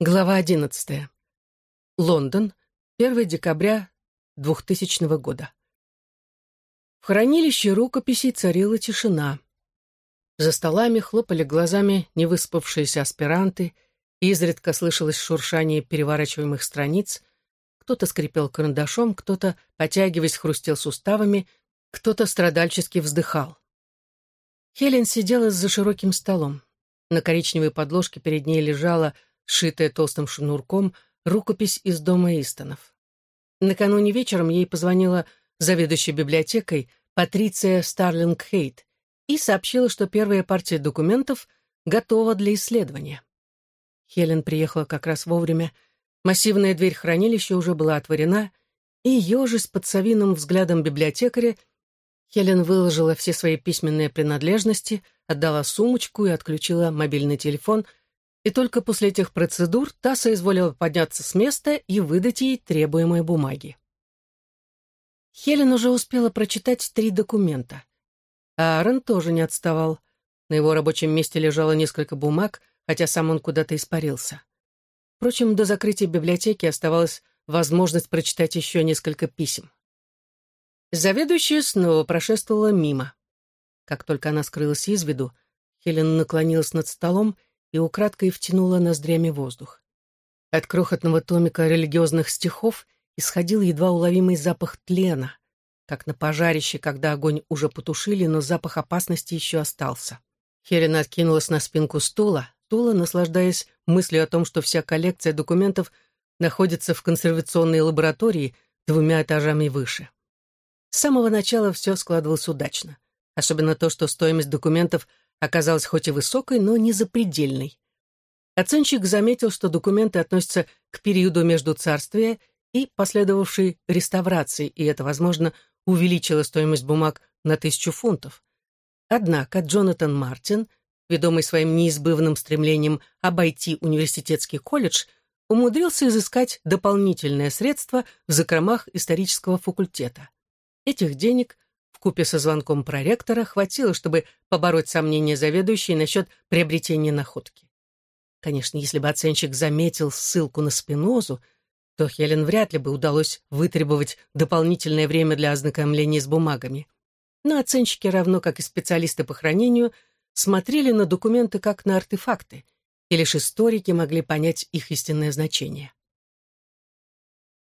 Глава 11. Лондон, 1 декабря 2000 года. В хранилище рукописей царила тишина. За столами хлопали глазами невыспавшиеся аспиранты, изредка слышалось шуршание переворачиваемых страниц, кто-то скрипел карандашом, кто-то, потягиваясь, хрустел суставами, кто-то страдальчески вздыхал. Хелен сидела за широким столом. На коричневой подложке перед ней лежала сшитая толстым шнурком, рукопись из дома Истонов. Накануне вечером ей позвонила заведующая библиотекой Патриция Старлинг Хейт и сообщила, что первая партия документов готова для исследования. Хелен приехала как раз вовремя. Массивная дверь хранилища уже была отворена, и, ежась под совиным взглядом библиотекаря, Хелен выложила все свои письменные принадлежности, отдала сумочку и отключила мобильный телефон — и только после этих процедур та соизволила подняться с места и выдать ей требуемые бумаги. Хелен уже успела прочитать три документа. Аарон тоже не отставал. На его рабочем месте лежало несколько бумаг, хотя сам он куда-то испарился. Впрочем, до закрытия библиотеки оставалась возможность прочитать еще несколько писем. Заведующая снова прошествовала мимо. Как только она скрылась из виду, Хелен наклонилась над столом и украдкой втянула ноздрями воздух. От крохотного томика религиозных стихов исходил едва уловимый запах тлена, как на пожарище, когда огонь уже потушили, но запах опасности еще остался. Хелен откинулась на спинку стула, стула, наслаждаясь мыслью о том, что вся коллекция документов находится в консервационной лаборатории двумя этажами выше. С самого начала все складывалось удачно. Особенно то, что стоимость документов оказалась хоть и высокой, но не запредельной. Оценщик заметил, что документы относятся к периоду между царствия и последовавшей реставрации, и это, возможно, увеличило стоимость бумаг на тысячу фунтов. Однако Джонатан Мартин, ведомый своим неизбывным стремлением обойти университетский колледж, умудрился изыскать дополнительное средство в закромах исторического факультета. Этих денег – вкупе со звонком проректора хватило, чтобы побороть сомнения заведующей насчет приобретения находки. Конечно, если бы оценщик заметил ссылку на спинозу, то Хелен вряд ли бы удалось вытребовать дополнительное время для ознакомления с бумагами. Но оценщики, равно как и специалисты по хранению, смотрели на документы как на артефакты, и лишь историки могли понять их истинное значение.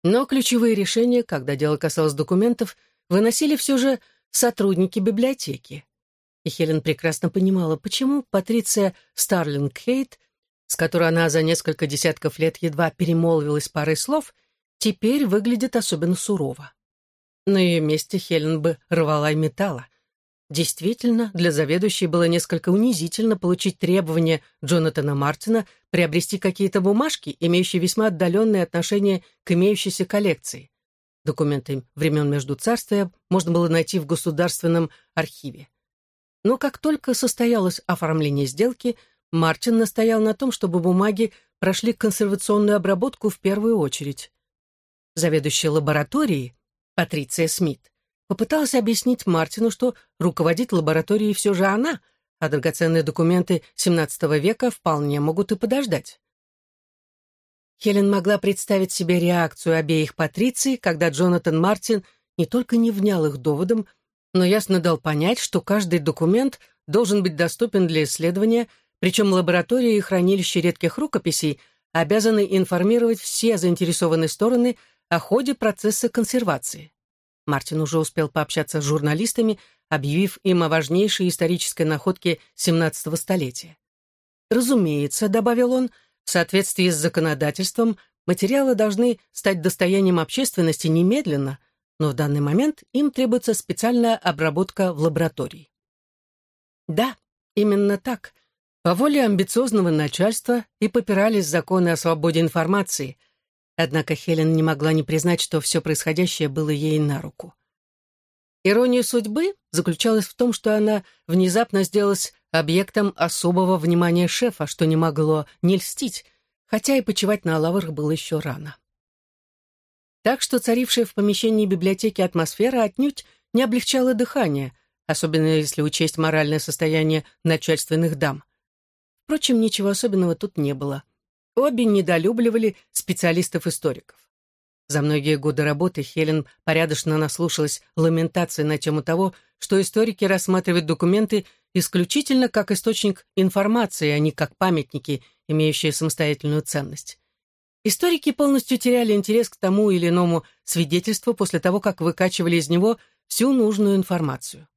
Но ключевые решения, когда дело касалось документов, выносили все же сотрудники библиотеки. И Хелен прекрасно понимала, почему Патриция Старлинг Хейт, с которой она за несколько десятков лет едва перемолвилась парой слов, теперь выглядит особенно сурово. На ее месте Хелен бы рвала и металла. Действительно, для заведующей было несколько унизительно получить требование Джонатана Мартина приобрести какие-то бумажки, имеющие весьма отдаленные отношения к имеющейся коллекции. Документы времен Междуцарствия можно было найти в Государственном архиве. Но как только состоялось оформление сделки, Мартин настоял на том, чтобы бумаги прошли консервационную обработку в первую очередь. Заведующая лабораторией, Патриция Смит, попыталась объяснить Мартину, что руководит лабораторией все же она, а драгоценные документы XVII века вполне могут и подождать. Хелен могла представить себе реакцию обеих патриций, когда Джонатан Мартин не только не внял их доводом, но ясно дал понять, что каждый документ должен быть доступен для исследования, причем лаборатории и хранилище редких рукописей обязаны информировать все заинтересованные стороны о ходе процесса консервации. Мартин уже успел пообщаться с журналистами, объявив им о важнейшей исторической находке XVII столетия. «Разумеется», — добавил он, — в соответствии с законодательством, материалы должны стать достоянием общественности немедленно, но в данный момент им требуется специальная обработка в лаборатории. Да, именно так. По воле амбициозного начальства и попирались законы о свободе информации. Однако Хелен не могла не признать, что все происходящее было ей на руку. Ирония судьбы заключалась в том, что она внезапно сделалась объектом особого внимания шефа, что не могло не льстить, хотя и почивать на лаврах было еще рано. Так что царившая в помещении библиотеки атмосфера отнюдь не облегчала дыхание, особенно если учесть моральное состояние начальственных дам. Впрочем, ничего особенного тут не было. Обе недолюбливали специалистов-историков. За многие годы работы Хелен порядочно наслушалась ламентации на тему того, что историки рассматривают документы исключительно как источник информации, а не как памятники, имеющие самостоятельную ценность. Историки полностью теряли интерес к тому или иному свидетельству после того, как выкачивали из него всю нужную информацию.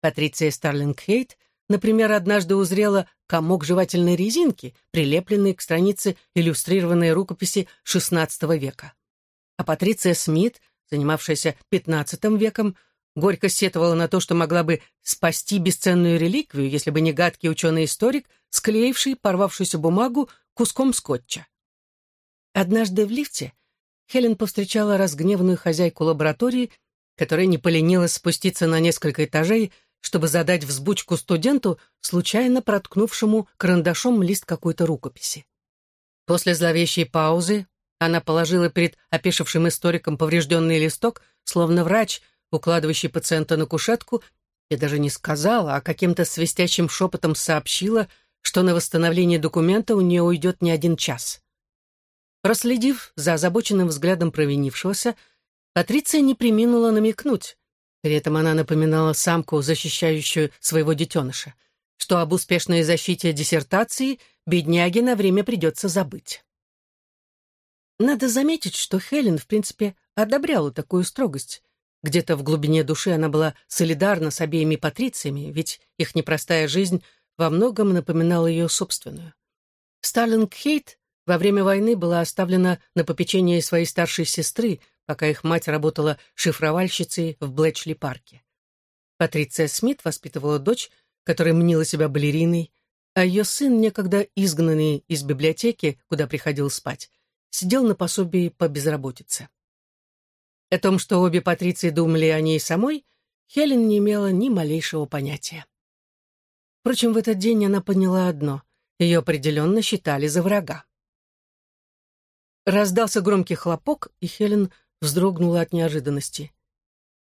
Патриция Старлинг-Хейт, например, однажды узрела комок жевательной резинки, прилепленный к странице иллюстрированной рукописи XVI века. А Патриция Смит, занимавшаяся XV веком, горько сетовала на то, что могла бы спасти бесценную реликвию, если бы не гадкий ученый-историк, склеивший порвавшуюся бумагу куском скотча. Однажды в лифте Хелен повстречала разгневанную хозяйку лаборатории, которая не поленилась спуститься на несколько этажей, чтобы задать взбучку студенту, случайно проткнувшему карандашом лист какой-то рукописи. После зловещей паузы она положила перед опешившим историком поврежденный листок, словно врач, укладывающий пациента на кушетку, и даже не сказала, а каким-то свистящим шепотом сообщила, что на восстановление документа у нее уйдет не один час. Проследив за озабоченным взглядом провинившегося, Патриция не приминула намекнуть. При этом она напоминала самку, защищающую своего детеныша, что об успешной защите диссертации бедняге на время придется забыть. Надо заметить, что Хелен, в принципе, одобряла такую строгость. Где-то в глубине души она была солидарна с обеими патрициями, ведь их непростая жизнь во многом напоминала ее собственную. Старлинг Хейт во время войны была оставлена на попечение своей старшей сестры, пока их мать работала шифровальщицей в Блэчли-парке. Патриция Смит воспитывала дочь, которая мнила себя балериной, а ее сын, некогда изгнанный из библиотеки, куда приходил спать, сидел на пособии по безработице. О том, что обе Патриции думали о ней самой, Хелен не имела ни малейшего понятия. Впрочем, в этот день она поняла одно — ее определенно считали за врага. Раздался громкий хлопок, и Хелен вздрогнула от неожиданности.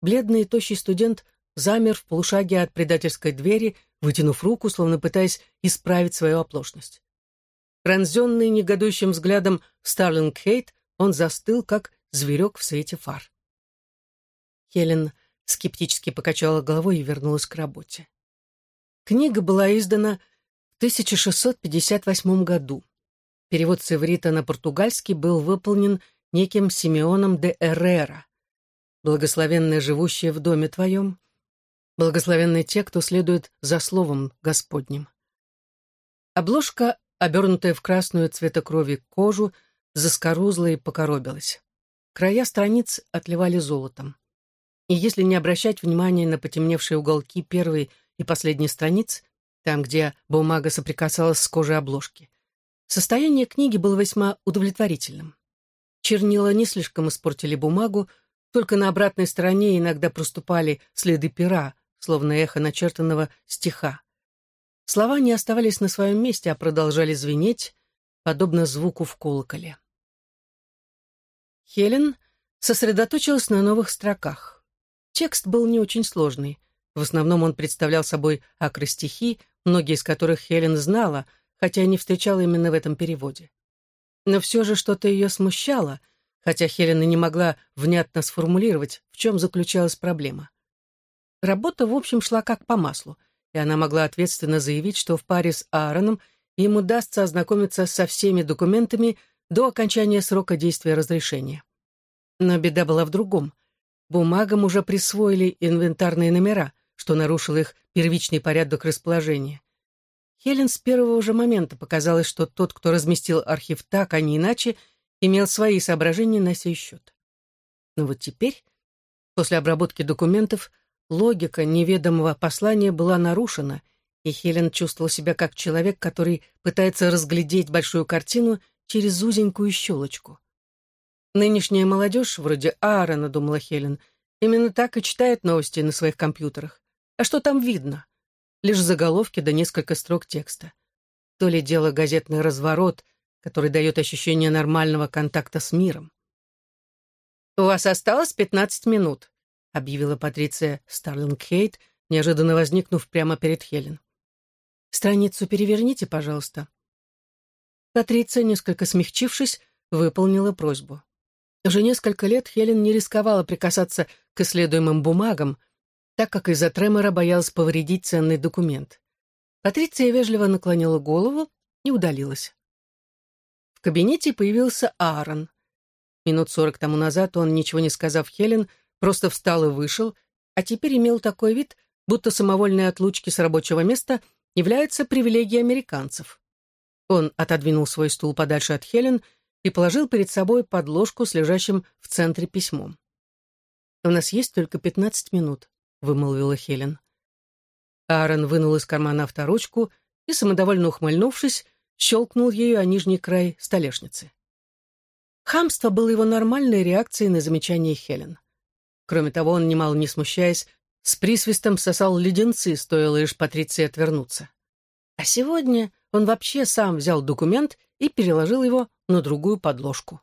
Бледный и тощий студент замер в полушаге от предательской двери, вытянув руку, словно пытаясь исправить свою оплошность. Пронзенный негодующим взглядом Старлинг Хейт, он застыл, как зверек в свете фар. Хелен скептически покачала головой и вернулась к работе. Книга была издана в 1658 году. Перевод с на португальский был выполнен неким Симеоном де Эррера. «Благословенные живущие в доме твоем, благословенны те, кто следует за словом Господним». Обложка обернутая в красную цвета крови кожу, заскорузла и покоробилась. Края страниц отливали золотом. И если не обращать внимания на потемневшие уголки первой и последней страниц, там, где бумага соприкасалась с кожей обложки, состояние книги было весьма удовлетворительным. Чернила не слишком испортили бумагу, только на обратной стороне иногда проступали следы пера, словно эхо начертанного стиха. Слова не оставались на своем месте, а продолжали звенеть, подобно звуку в колоколе. Хелен сосредоточилась на новых строках. Текст был не очень сложный. В основном он представлял собой акростихи, многие из которых Хелен знала, хотя и не встречала именно в этом переводе. Но все же что-то ее смущало, хотя Хелен и не могла внятно сформулировать, в чем заключалась проблема. Работа, в общем, шла как по маслу — и она могла ответственно заявить, что в паре с Аароном им удастся ознакомиться со всеми документами до окончания срока действия разрешения. Но беда была в другом. Бумагам уже присвоили инвентарные номера, что нарушило их первичный порядок расположения. Хелен с первого же момента показалось, что тот, кто разместил архив так, а не иначе, имел свои соображения на сей счет. Но вот теперь, после обработки документов, Логика неведомого послания была нарушена, и Хелен чувствовал себя как человек, который пытается разглядеть большую картину через узенькую щелочку. Нынешняя молодежь, вроде Аарона, думала Хелен, именно так и читает новости на своих компьютерах. А что там видно? Лишь заголовки да несколько строк текста. То ли дело газетный разворот, который дает ощущение нормального контакта с миром. «У вас осталось пятнадцать минут», объявила Патриция Старлинг-Хейт, неожиданно возникнув прямо перед Хелен. «Страницу переверните, пожалуйста». Патриция, несколько смягчившись, выполнила просьбу. Уже несколько лет Хелен не рисковала прикасаться к исследуемым бумагам, так как из-за тремора боялась повредить ценный документ. Патриция вежливо наклонила голову и удалилась. В кабинете появился Аарон. Минут сорок тому назад он, ничего не сказав Хелен, просто встал и вышел, а теперь имел такой вид, будто самовольные отлучки с рабочего места являются привилегией американцев. Он отодвинул свой стул подальше от Хелен и положил перед собой подложку с лежащим в центре письмом. «У нас есть только пятнадцать минут», — вымолвила Хелен. Аарон вынул из кармана авторучку и, самодовольно ухмыльнувшись, щелкнул ею о нижний край столешницы. Хамство было его нормальной реакцией на замечание Хелен. Кроме того, он, немало не смущаясь, с присвистом сосал леденцы, стоило лишь Патриции отвернуться. А сегодня он вообще сам взял документ и переложил его на другую подложку.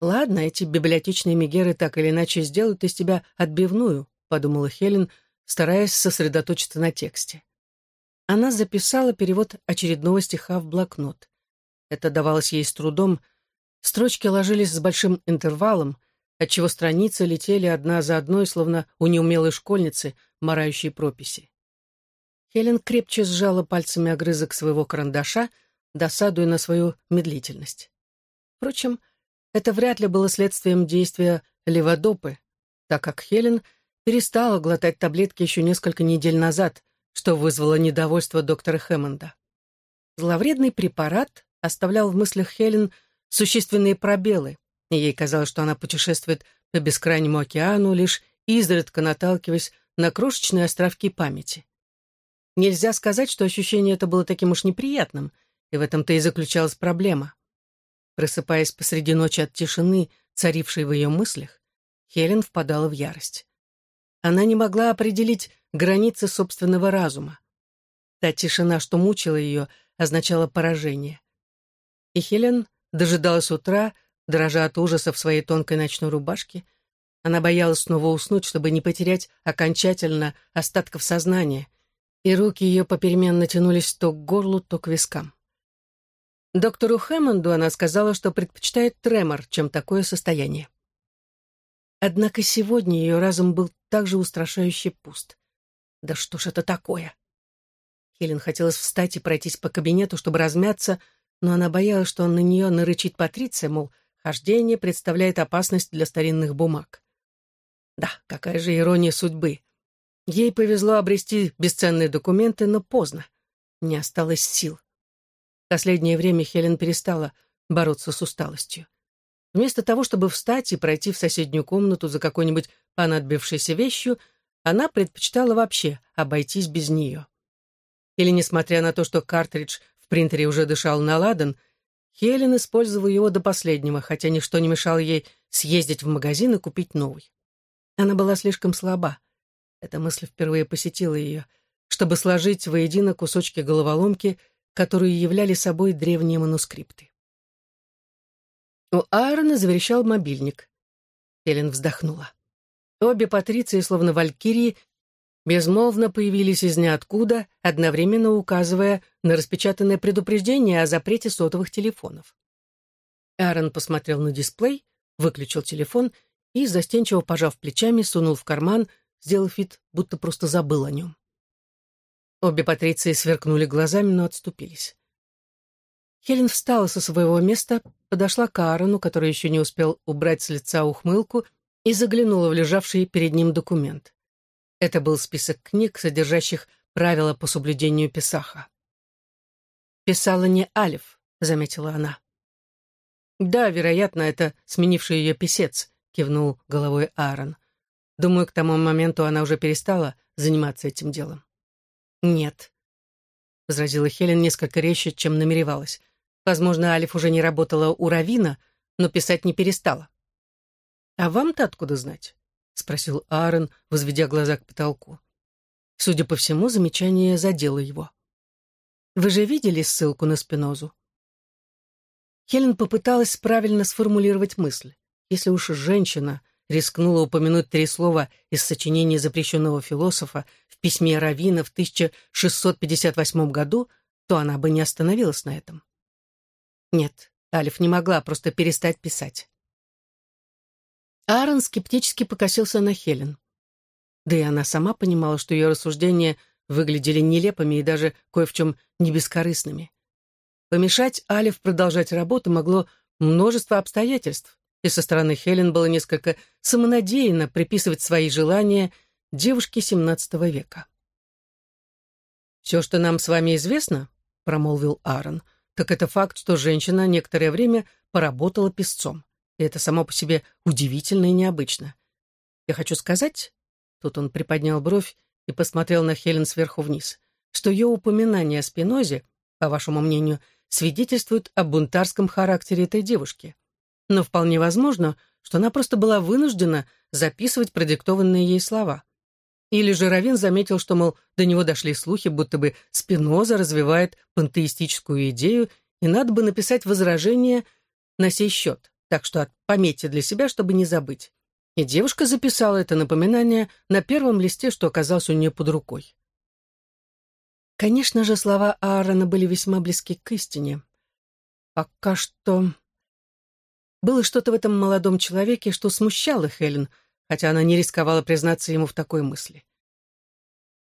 «Ладно, эти библиотечные мегеры так или иначе сделают из тебя отбивную», — подумала Хелен, стараясь сосредоточиться на тексте. Она записала перевод очередного стиха в блокнот. Это давалось ей с трудом. Строчки ложились с большим интервалом, отчего страницы летели одна за одной, словно у неумелой школьницы, марающей прописи. Хелен крепче сжала пальцами огрызок своего карандаша, досадуя на свою медлительность. Впрочем, это вряд ли было следствием действия леводопы, так как Хелен перестала глотать таблетки еще несколько недель назад, что вызвало недовольство доктора Хэммонда. Зловредный препарат оставлял в мыслях Хелен существенные пробелы, и ей казалось, что она путешествует по бескрайнему океану, лишь изредка наталкиваясь на крошечные островки памяти. Нельзя сказать, что ощущение это было таким уж неприятным, и в этом-то и заключалась проблема. Просыпаясь посреди ночи от тишины, царившей в ее мыслях, Хелен впадала в ярость. Она не могла определить границы собственного разума. Та тишина, что мучила ее, означала поражение. И Хелен дожидалась утра, дрожа от ужаса в своей тонкой ночной рубашке. Она боялась снова уснуть, чтобы не потерять окончательно остатков сознания, и руки ее попеременно тянулись то к горлу, то к вискам. Доктору Хэммонду она сказала, что предпочитает тремор, чем такое состояние. Однако сегодня ее разум был также устрашающе пуст. Да что ж это такое? Хелен хотелось встать и пройтись по кабинету, чтобы размяться, но она боялась, что он на нее нарычит Патриция, мол, хождение представляет опасность для старинных бумаг. Да, какая же ирония судьбы. Ей повезло обрести бесценные документы, но поздно. Не осталось сил. Последнее время Хелен перестала бороться с усталостью. Вместо того, чтобы встать и пройти в соседнюю комнату за какой-нибудь понадобившейся вещью, она предпочитала вообще обойтись без нее. Или, несмотря на то, что картридж в принтере уже дышал на ладан, Хелен использовала его до последнего, хотя ничто не мешало ей съездить в магазин и купить новый. Она была слишком слаба, эта мысль впервые посетила ее, чтобы сложить воедино кусочки головоломки, которые являли собой древние манускрипты. У Аарона заверещал мобильник. Хелен вздохнула. Обе Патриции, словно валькирии, безмолвно появились из ниоткуда, одновременно указывая на распечатанное предупреждение о запрете сотовых телефонов. Аарон посмотрел на дисплей, выключил телефон и, застенчиво пожав плечами, сунул в карман сделав вид, будто просто забыл о нем. Обе Патриции сверкнули глазами, но отступились. Хелен встала со своего места, подошла к Аарону, который еще не успел убрать с лица ухмылку, и заглянула в лежавший перед ним документ. Это был список книг, содержащих правила по соблюдению Песаха. «Писала не Алиф», — заметила она. «Да, вероятно, это сменивший ее писец», — кивнул головой Аарон. Думаю, к тому моменту она уже перестала заниматься этим делом. «Нет», — возразила Хелен несколько резче, чем намеревалась. «Возможно, Алиф уже не работала у Равина, но писать не перестала». «А вам-то откуда знать?» — спросил Аарон, возведя глаза к потолку. Судя по всему, замечание задело его. «Вы же видели ссылку на Спинозу?» Хелен попыталась правильно сформулировать мысль. Если уж женщина рискнула упомянуть три слова из сочинения запрещенного философа в письме Равина в 1658 году, то она бы не остановилась на этом. Нет, Алиф не могла просто перестать писать. Аарон скептически покосился на Хелен. Да и она сама понимала, что ее рассуждения выглядели нелепыми и даже кое в чем не бескорыстными. Помешать Алиф продолжать работу могло множество обстоятельств, и со стороны Хелен было несколько самонадеянно приписывать свои желания девушке XVII века. «Все, что нам с вами известно», — промолвил Аарон, «так это факт, что женщина некоторое время поработала песцом и это само по себе удивительно и необычно. Я хочу сказать, тут он приподнял бровь и посмотрел на Хелен сверху вниз, что ее упоминание о Спинозе, по вашему мнению, свидетельствует о бунтарском характере этой девушки. Но вполне возможно, что она просто была вынуждена записывать продиктованные ей слова. Или же Равин заметил, что, мол, до него дошли слухи, будто бы Спиноза развивает пантеистическую идею, и надо бы написать возражение на сей счет. Так что пометьте для себя, чтобы не забыть. И девушка записала это напоминание на первом листе, что оказалось у нее под рукой. Конечно же, слова Аарона были весьма близки к истине. Пока что... Было что-то в этом молодом человеке, что смущало Хелен, хотя она не рисковала признаться ему в такой мысли.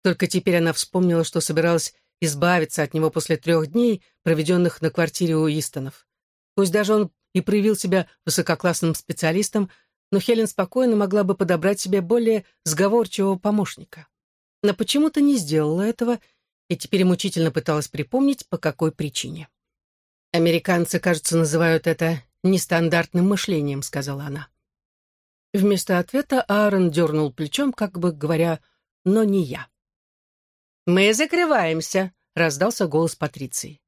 Только теперь она вспомнила, что собиралась избавиться от него после трех дней, проведенных на квартире у Истонов. Пусть даже он и проявил себя высококлассным специалистом, но Хелен спокойно могла бы подобрать себе более сговорчивого помощника. Но почему-то не сделала этого и теперь мучительно пыталась припомнить, по какой причине. «Американцы, кажется, называют это нестандартным мышлением», — сказала она. Вместо ответа Аарон дернул плечом, как бы говоря, «но не я». «Мы закрываемся», — раздался голос Патриции.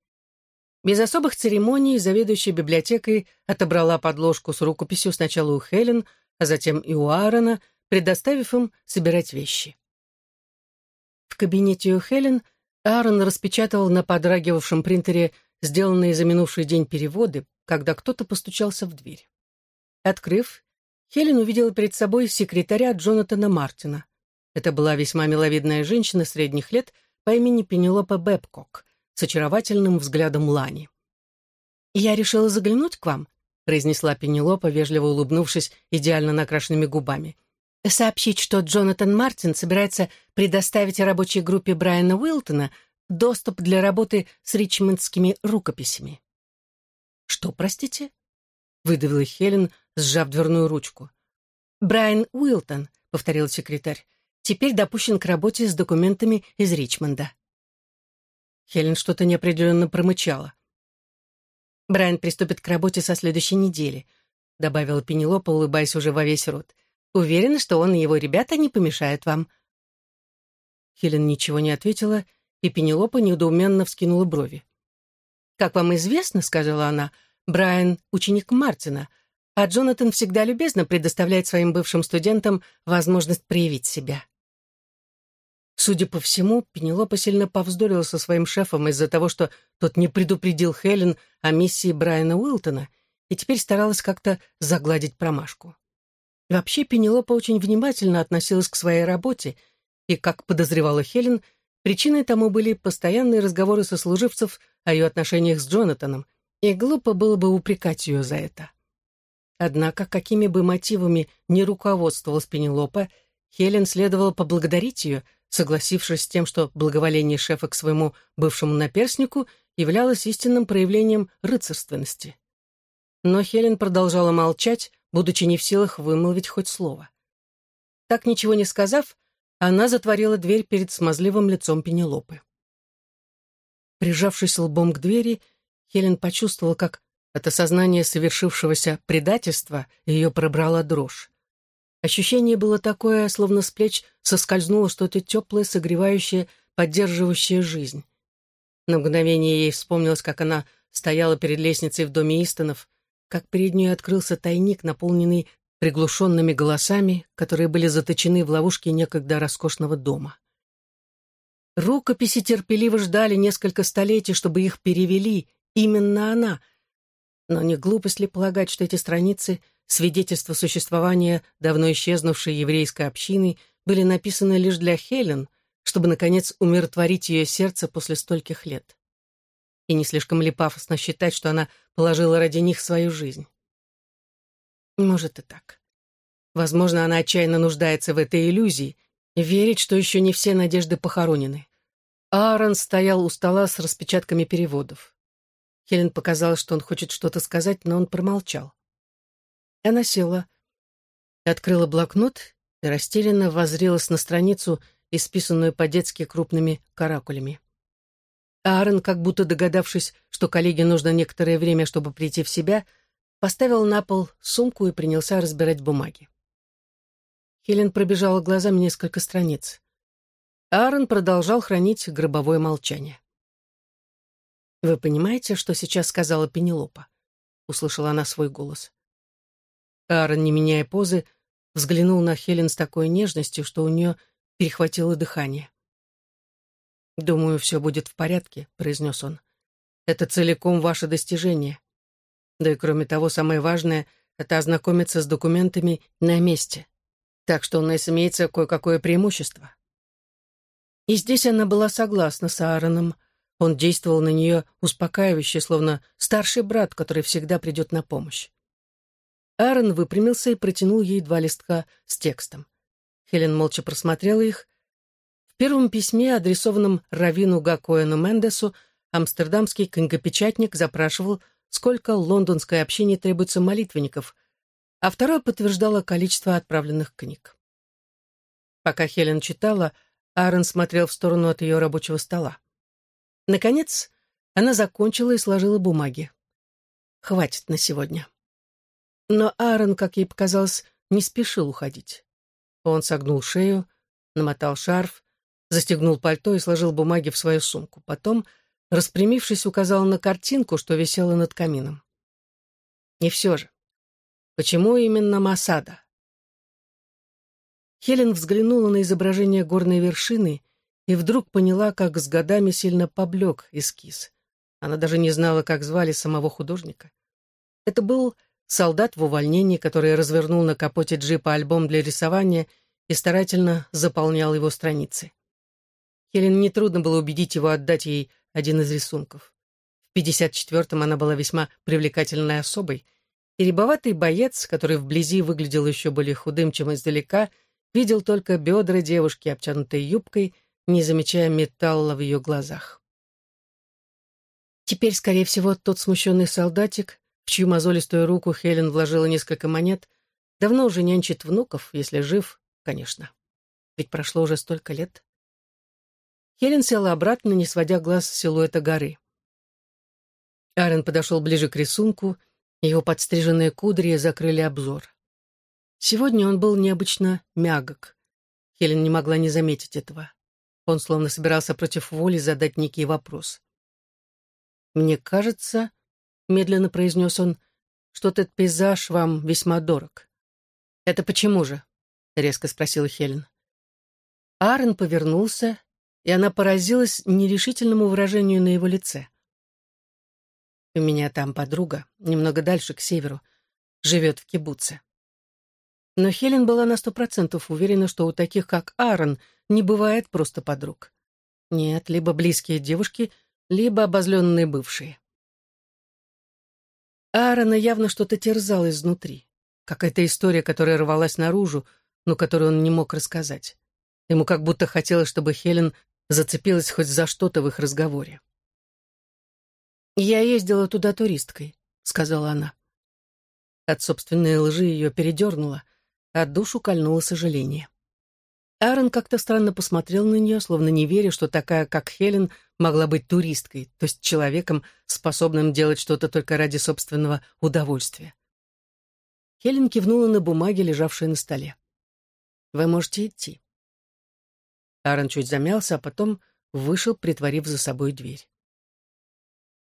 Без особых церемоний заведующая библиотекой отобрала подложку с рукописью сначала у Хелен, а затем и у Аарона, предоставив им собирать вещи. В кабинете у Хелен Аарон распечатал на подрагивавшем принтере сделанные за минувший день переводы, когда кто-то постучался в дверь. Открыв, Хелен увидела перед собой секретаря Джонатана Мартина. Это была весьма миловидная женщина средних лет по имени Пенелопа Бэбкок, с очаровательным взглядом Лани. «Я решила заглянуть к вам», — произнесла Пенелопа, вежливо улыбнувшись идеально накрашенными губами. «Сообщить, что Джонатан Мартин собирается предоставить рабочей группе Брайана Уилтона доступ для работы с ричмондскими рукописями». «Что, простите?» — выдавила Хелен, сжав дверную ручку. «Брайан Уилтон», — повторил секретарь, — «теперь допущен к работе с документами из Ричмонда». Хелен что-то неопределенно промычала. «Брайан приступит к работе со следующей недели», — добавила Пенелопа, улыбаясь уже во весь рот. «Уверена, что он и его ребята не помешают вам». Хелен ничего не ответила, и Пенелопа недоуменно вскинула брови. «Как вам известно, — сказала она, — Брайан — ученик Мартина, а Джонатан всегда любезно предоставляет своим бывшим студентам возможность проявить себя. Судя по всему, Пенелопа сильно повздорила со своим шефом из-за того, что тот не предупредил Хелен о миссии Брайана Уилтона и теперь старалась как-то загладить промашку. Вообще Пенелопа очень внимательно относилась к своей работе, и, как подозревала Хелен, причиной тому были постоянные разговоры со служивцев о ее отношениях с Джонатаном, и глупо было бы упрекать ее за это. Однако, какими бы мотивами ни руководствовалась Пенелопа, Хелен следовало поблагодарить ее — согласившись с тем, что благоволение шефа к своему бывшему наперснику являлось истинным проявлением рыцарственности. Но Хелен продолжала молчать, будучи не в силах вымолвить хоть слово. Так ничего не сказав, она затворила дверь перед смазливым лицом Пенелопы. Прижавшись лбом к двери, Хелен почувствовала, как от осознания совершившегося предательства ее пробрала дрожь. Ощущение было такое, словно с плеч соскользнуло что-то теплое, согревающее, поддерживающее жизнь. На мгновение ей вспомнилось, как она стояла перед лестницей в доме Истонов, как перед ней открылся тайник, наполненный приглушенными голосами, которые были заточены в ловушке некогда роскошного дома. Рукописи терпеливо ждали несколько столетий, чтобы их перевели, именно она. Но не глупость ли полагать, что эти страницы — Свидетельства существования давно исчезнувшей еврейской общины были написаны лишь для Хелен, чтобы, наконец, умиротворить ее сердце после стольких лет. и не слишком ли пафосно считать, что она положила ради них свою жизнь. Может и так. Возможно, она отчаянно нуждается в этой иллюзии, верит, что еще не все надежды похоронены. Аарон стоял у стола с распечатками переводов. Хелен показалось, что он хочет что-то сказать, но он промолчал. Она села, открыла блокнот и растерянно воззрелась на страницу, исписанную по-детски крупными каракулями. Аарон, как будто догадавшись, что коллеге нужно некоторое время, чтобы прийти в себя, поставил на пол сумку и принялся разбирать бумаги. Хелен пробежала глазами несколько страниц. Аарон продолжал хранить гробовое молчание. «Вы понимаете, что сейчас сказала Пенелопа?» — услышала она свой голос. Аарон, не меняя позы, взглянул на Хелен с такой нежностью, что у нее перехватило дыхание. «Думаю, все будет в порядке», — произнес он. «Это целиком ваше достижение. Да и кроме того, самое важное — это ознакомиться с документами на месте. Так что у нас имеется кое-какое преимущество». И здесь она была согласна с Аароном — он действовал на нее успокаивающе, словно старший брат, который всегда придет на помощь. Аарон выпрямился и протянул ей два листка с текстом. Хелен молча просмотрела их. В первом письме, адресованном Равину Гакоэну Мендесу, амстердамский книгопечатник запрашивал, сколько лондонской общине требуется молитвенников, а второе подтверждало количество отправленных книг. Пока Хелен читала, Аарон смотрел в сторону от ее рабочего стола. Наконец, она закончила и сложила бумаги. Хватит на сегодня. Но Аарон, как ей показалось, не спешил уходить. Он согнул шею, намотал шарф, застегнул пальто и сложил бумаги в свою сумку. Потом, распрямившись, указал на картинку, что висела над камином. И все же, почему именно Масада? Хелен взглянула на изображение горной вершины и вдруг поняла, как с годами сильно поблек эскиз. Она даже не знала, как звали самого художника. Это был солдат в увольнении, который развернул на капоте джипа альбом для рисования и старательно заполнял его страницы. Хелен нетрудно было убедить его отдать ей один из рисунков. В 54-м она была весьма привлекательной особой, и рябоватый боец, который вблизи выглядел еще более худым, чем издалека, видел только бедра девушки, обтянутой юбкой, не замечая металла в ее глазах. Теперь, скорее всего, тот смущенный солдатик, в чью мозолистую руку Хелен вложила несколько монет, давно уже нянчит внуков, если жив, конечно. Ведь прошло уже столько лет. Хелен села обратно, не сводя глаз с силуэта горы. Арен подошел ближе к рисунку, его подстриженные кудри закрыли обзор. Сегодня он был необычно мягок. Хелен не могла не заметить этого. Он словно собирался против воли задать некий вопрос. «Мне кажется», — медленно произнес он, — «что этот пейзаж вам весьма дорог». «Это почему же?» — резко спросила Хелен. Аарон повернулся, и она поразилась нерешительному выражению на его лице. «У меня там подруга, немного дальше, к северу, живет в кибуце». Но Хелен была на сто процентов уверена, что у таких, как Аарон, не бывает просто подруг. Нет, либо близкие девушки, либо обозленные бывшие. Аарона явно что-то терзало изнутри. Какая-то история, которая рвалась наружу, но которую он не мог рассказать. Ему как будто хотелось, чтобы Хелен зацепилась хоть за что-то в их разговоре. «Я ездила туда туристкой», — сказала она. От собственной лжи ее передернуло, а душу кольнуло сожаление. Аарон как-то странно посмотрел на нее, словно не веря, что такая, как Хелен, могла быть туристкой, то есть человеком, способным делать что-то только ради собственного удовольствия. Хелен кивнула на бумаге, лежавшей на столе. «Вы можете идти». Аарон чуть замялся, а потом вышел, притворив за собой дверь.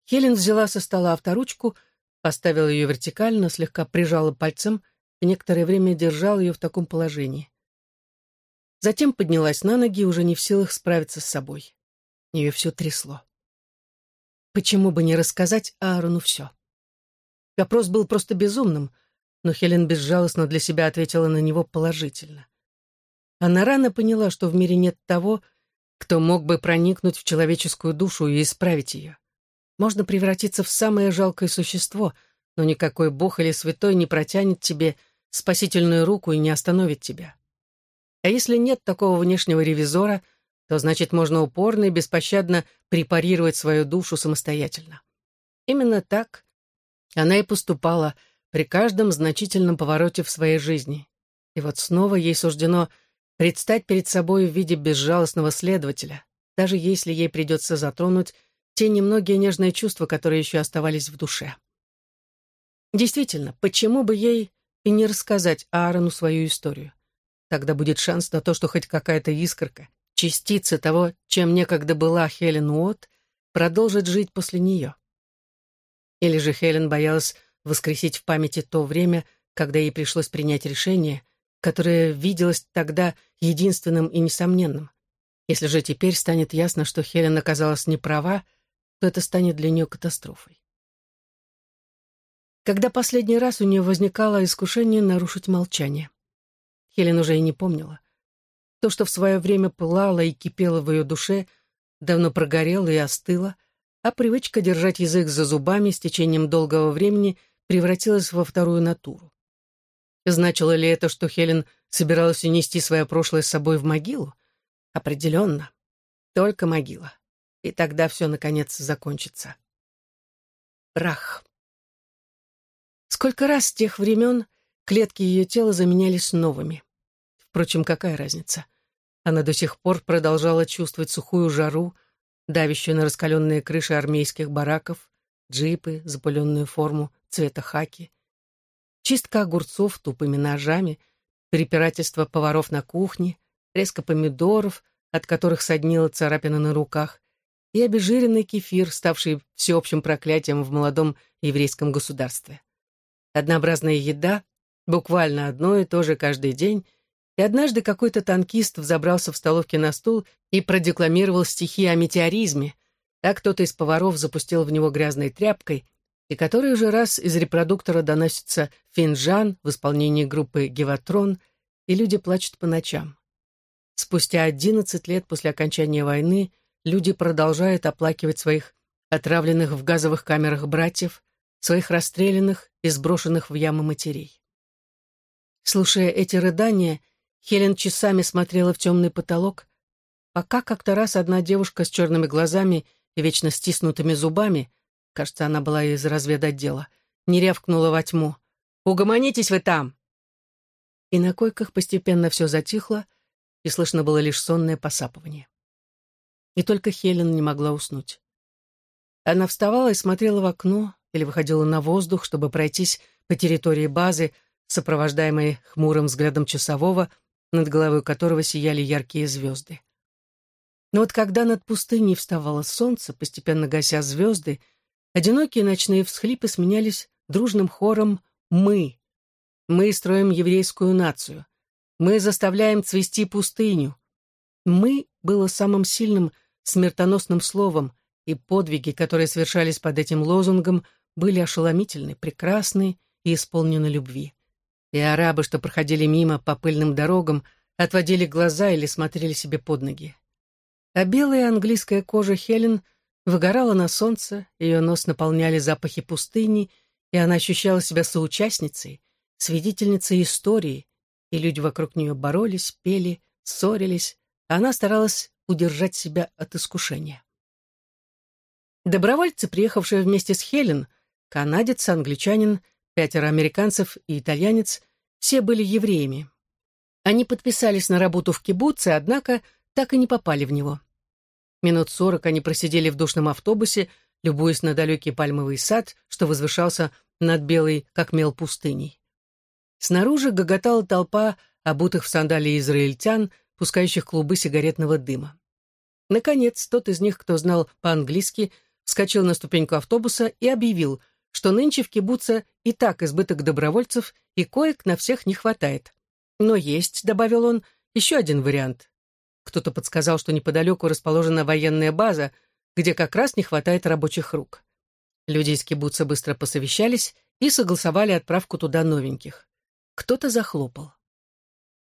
Хелен взяла со стола авторучку, поставила ее вертикально, слегка прижала пальцем и некоторое время держала ее в таком положении. Затем поднялась на ноги, уже не в силах справиться с собой. Ее все трясло. Почему бы не рассказать Аарону все? Вопрос был просто безумным, но Хелен безжалостно для себя ответила на него положительно. Она рано поняла, что в мире нет того, кто мог бы проникнуть в человеческую душу и исправить ее. Можно превратиться в самое жалкое существо, но никакой бог или святой не протянет тебе спасительную руку и не остановит тебя. А если нет такого внешнего ревизора, то значит можно упорно и беспощадно препарировать свою душу самостоятельно. Именно так она и поступала при каждом значительном повороте в своей жизни. И вот снова ей суждено предстать перед собой в виде безжалостного следователя, даже если ей придется затронуть те немногие нежные чувства, которые еще оставались в душе. Действительно, почему бы ей и не рассказать Аарону свою историю? Тогда будет шанс на то, что хоть какая-то искорка, частица того, чем некогда была Хелен Уотт, продолжит жить после нее. Или же Хелен боялась воскресить в памяти то время, когда ей пришлось принять решение, которое виделось тогда единственным и несомненным. Если же теперь станет ясно, что Хелен оказалась неправа, то это станет для нее катастрофой. Когда последний раз у нее возникало искушение нарушить молчание. Хелен уже и не помнила. То, что в свое время пылало и кипело в ее душе, давно прогорело и остыло, а привычка держать язык за зубами с течением долгого времени превратилась во вторую натуру. Значило ли это, что Хелен собиралась унести свое прошлое с собой в могилу? Определенно. Только могила. И тогда все, наконец, закончится. Прах. Сколько раз с тех времен клетки ее тела заменялись новыми. Впрочем, какая разница? Она до сих пор продолжала чувствовать сухую жару, давящую на раскаленные крыши армейских бараков, джипы, запыленную форму цвета хаки, чистка огурцов тупыми ножами, препирательство поваров на кухне, резко помидоров, от которых соднила царапина на руках, и обезжиренный кефир, ставший всеобщим проклятием в молодом еврейском государстве. Однообразная еда, буквально одно и то же каждый день, и однажды какой-то танкист взобрался в столовке на стул и продекламировал стихи о метеоризме, так кто-то из поваров запустил в него грязной тряпкой, и который уже раз из репродуктора доносится «Финжан» в исполнении группы «Геватрон», и люди плачут по ночам. Спустя 11 лет после окончания войны люди продолжают оплакивать своих отравленных в газовых камерах братьев, своих расстрелянных и сброшенных в ямы матерей. Слушая эти рыдания, Хелен часами смотрела в темный потолок, пока как-то раз одна девушка с черными глазами и вечно стиснутыми зубами кажется, она была из разведотдела, не рявкнула во тьму. «Угомонитесь вы там!» И на койках постепенно все затихло, и слышно было лишь сонное посапывание. И только Хелен не могла уснуть. Она вставала и смотрела в окно или выходила на воздух, чтобы пройтись по территории базы, сопровождаемой хмурым взглядом часового, над головой которого сияли яркие звезды. Но вот когда над пустыней вставало солнце, постепенно гася звезды, Одинокие ночные всхлипы сменялись дружным хором «мы». Мы строим еврейскую нацию. Мы заставляем цвести пустыню. «Мы» было самым сильным смертоносным словом, и подвиги, которые совершались под этим лозунгом, были ошеломительны, прекрасны и исполнены любви. И арабы, что проходили мимо по пыльным дорогам, отводили глаза или смотрели себе под ноги. А белая английская кожа Хелен выгорала на солнце, ее нос наполняли запахи пустыни, и она ощущала себя соучастницей, свидетельницей истории, и люди вокруг нее боролись, пели, ссорились, а она старалась удержать себя от искушения. Добровольцы, приехавшие вместе с Хелен, канадец, англичанин, пятеро американцев и итальянец, все были евреями. Они подписались на работу в кибуце, однако так и не попали в него. Минут сорок они просидели в душном автобусе, любуясь на далекий пальмовый сад, что возвышался над белой, как мел, пустыней. Снаружи гоготала толпа обутых в сандалии израильтян, пускающих клубы сигаретного дыма. Наконец, тот из них, кто знал по-английски, вскочил на ступеньку автобуса и объявил, что нынче в кибуце и так избыток добровольцев, и коек на всех не хватает. Но есть, добавил он, еще один вариант. Кто-то подсказал, что неподалеку расположена военная база, где как раз не хватает рабочих рук. Люди из кибуца быстро посовещались и согласовали отправку туда новеньких. Кто-то захлопал.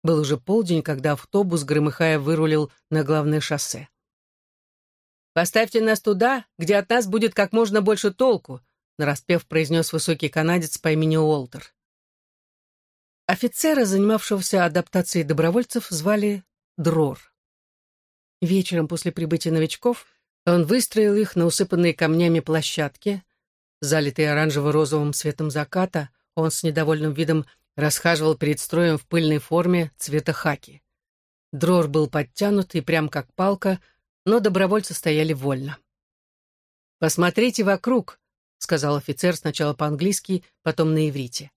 Был уже полдень, когда автобус, громыхая, вырулил на главное шоссе. «Поставьте нас туда, где от нас будет как можно больше толку», нараспев произнес высокий канадец по имени Уолтер. Офицера, занимавшегося адаптацией добровольцев, звали Дрор. Вечером после прибытия новичков он выстроил их на усыпанные камнями площадке, залитые оранжево-розовым светом заката, он с недовольным видом расхаживал перед строем в пыльной форме цвета хаки. Дрор был подтянут и прям как палка, но добровольцы стояли вольно. «Посмотрите вокруг», — сказал офицер сначала по-английски, потом на иврите.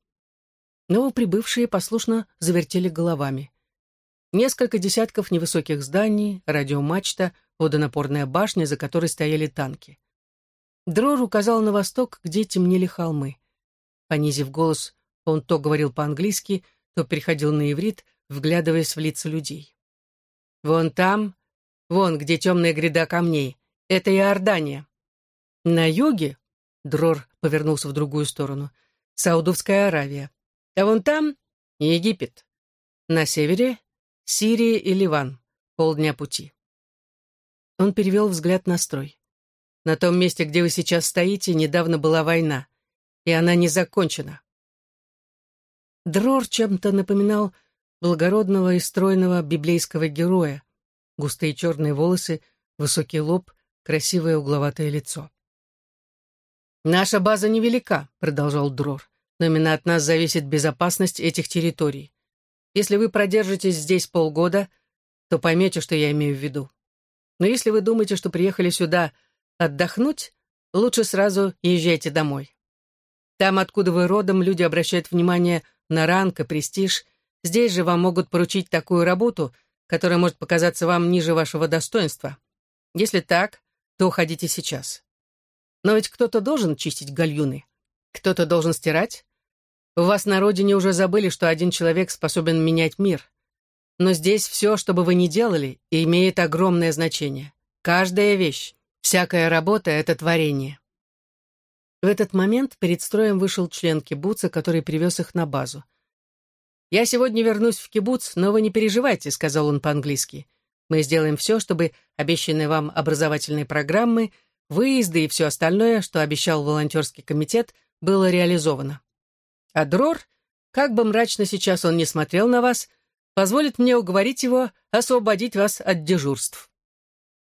Новоприбывшие послушно завертели головами. Несколько десятков невысоких зданий, радиомачта, водонапорная башня, за которой стояли танки. Дрор указал на восток, где темнели холмы. Понизив голос, он то говорил по-английски, то переходил на иврит, вглядываясь в лица людей. «Вон там, вон, где темная гряда камней, это Иордания. На юге, — Дрор повернулся в другую сторону, — Саудовская Аравия. А вон там — Египет. На севере — Сирия и Ливан, полдня пути». Он перевел взгляд на строй. «На том месте, где вы сейчас стоите, недавно была война, и она не закончена. Дрор чем-то напоминал благородного и стройного библейского героя. Густые черные волосы, высокий лоб, красивое угловатое лицо. «Наша база невелика», — продолжал Дрор, «но именно от нас зависит безопасность этих территорий. Если вы продержитесь здесь полгода, то поймете, что я имею в виду. Но если вы думаете, что приехали сюда отдохнуть, лучше сразу езжайте домой. Там, откуда вы родом, люди обращают внимание на ранг и престиж. Здесь же вам могут поручить такую работу, которая может показаться вам ниже вашего достоинства. Если так, то уходите сейчас. Но ведь кто-то должен чистить гальюны. Кто-то должен стирать. У вас на родине уже забыли, что один человек способен менять мир. Но здесь все, что бы вы ни делали, имеет огромное значение. Каждая вещь, всякая работа — это творение. В этот момент перед строем вышел член кибуца, который привез их на базу. «Я сегодня вернусь в кибуц, но вы не переживайте», — сказал он по-английски. «Мы сделаем все, чтобы обещанные вам образовательные программы, выезды и все остальное, что обещал волонтерский комитет, было реализовано. А Дрор, как бы мрачно сейчас он не смотрел на вас, позволит мне уговорить его освободить вас от дежурств».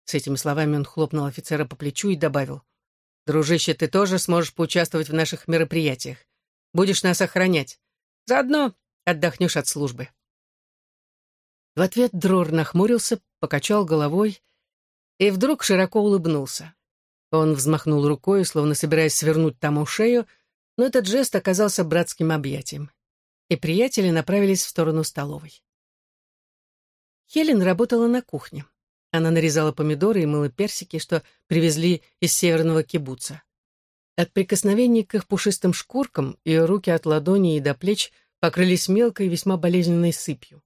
С этими словами он хлопнул офицера по плечу и добавил — Дружище, ты тоже сможешь поучаствовать в наших мероприятиях. Будешь нас охранять. Заодно отдохнешь от службы». В ответ Дрор нахмурился, покачал головой и вдруг широко улыбнулся. Он взмахнул рукой, словно собираясь свернуть тому шею, но этот жест оказался братским объятием. И приятели направились в сторону столовой. Хелен работала на кухне. Она нарезала помидоры и мыла персики, что привезли из северного кибуца. От прикосновений к их пушистым шкуркам ее руки от ладони и до плеч покрылись мелкой, весьма болезненной сыпью.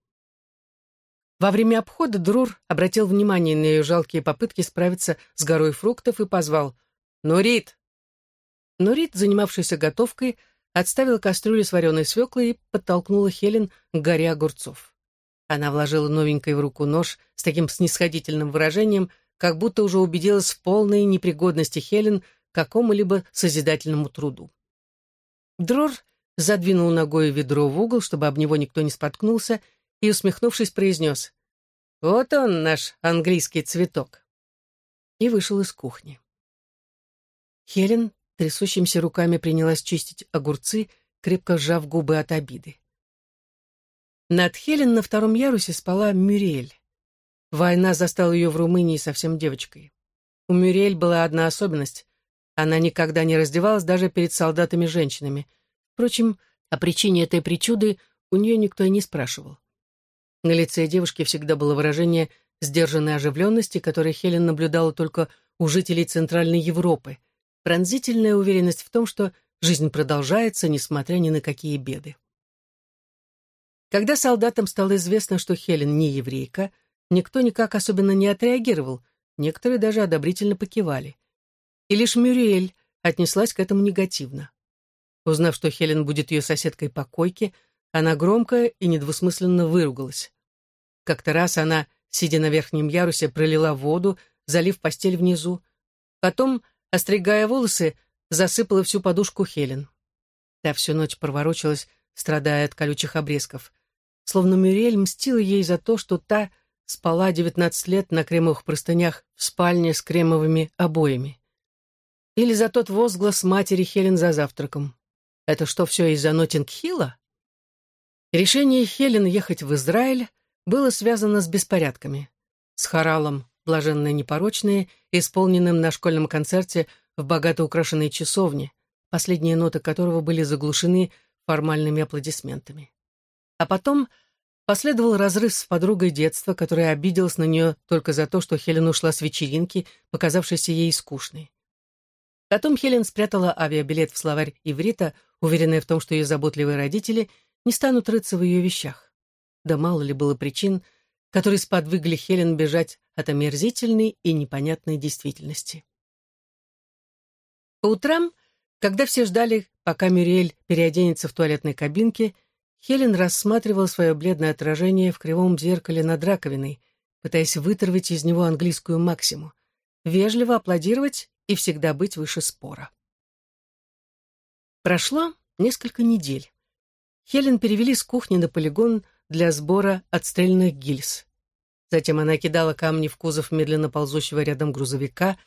Во время обхода Друр обратил внимание на ее жалкие попытки справиться с горой фруктов и позвал «Нурит!». Нурит, занимавшийся готовкой, отставил кастрюлю с вареной свеклой и подтолкнула Хелен к горе огурцов. Она вложила новенькой в руку нож с таким снисходительным выражением, как будто уже убедилась в полной непригодности Хелен к какому-либо созидательному труду. Дрор задвинул ногой ведро в угол, чтобы об него никто не споткнулся, и, усмехнувшись, произнес «Вот он, наш английский цветок!» и вышел из кухни. Хелен трясущимися руками принялась чистить огурцы, крепко сжав губы от обиды. Над Хелен на втором ярусе спала Мюриэль. Война застала ее в Румынии совсем девочкой. У Мюриэль была одна особенность. Она никогда не раздевалась даже перед солдатами-женщинами. Впрочем, о причине этой причуды у нее никто и не спрашивал. На лице девушки всегда было выражение сдержанной оживленности, которое Хелен наблюдала только у жителей Центральной Европы, пронзительная уверенность в том, что жизнь продолжается, несмотря ни на какие беды. Когда солдатам стало известно, что Хелен не еврейка, никто никак особенно не отреагировал, некоторые даже одобрительно покивали. И лишь Мюриэль отнеслась к этому негативно. Узнав, что Хелен будет ее соседкой по койке, она громко и недвусмысленно выругалась. Как-то раз она, сидя на верхнем ярусе, пролила воду, залив постель внизу. Потом, остригая волосы, засыпала всю подушку Хелен. Та всю ночь проворочилась, страдая от колючих обрезков. Словно Мюрель мстила ей за то, что та спала девятнадцать лет на кремовых простынях в спальне с кремовыми обоями. Или за тот возглас матери Хелен за завтраком. Это что, все из-за Ноттинг-Хилла? Решение Хелен ехать в Израиль было связано с беспорядками. С хоралом «Блаженные непорочные», исполненным на школьном концерте в богато украшенной часовне, последние ноты которого были заглушены формальными аплодисментами. А потом последовал разрыв с подругой детства, которая обиделась на нее только за то, что Хелен ушла с вечеринки, показавшейся ей скучной. Потом Хелен спрятала авиабилет в словарь иврита, уверенная в том, что ее заботливые родители не станут рыться в ее вещах. Да мало ли было причин, которые сподвигли Хелен бежать от омерзительной и непонятной действительности. По утрам, когда все ждали, пока Мюриэль переоденется в туалетной кабинке, Хелен рассматривала свое бледное отражение в кривом зеркале над раковиной, пытаясь вытравить из него английскую максиму, вежливо аплодировать и всегда быть выше спора. Прошло несколько недель. Хелен перевели с кухни на полигон для сбора отстрельных гильз. Затем она кидала камни в кузов медленно ползущего рядом грузовика.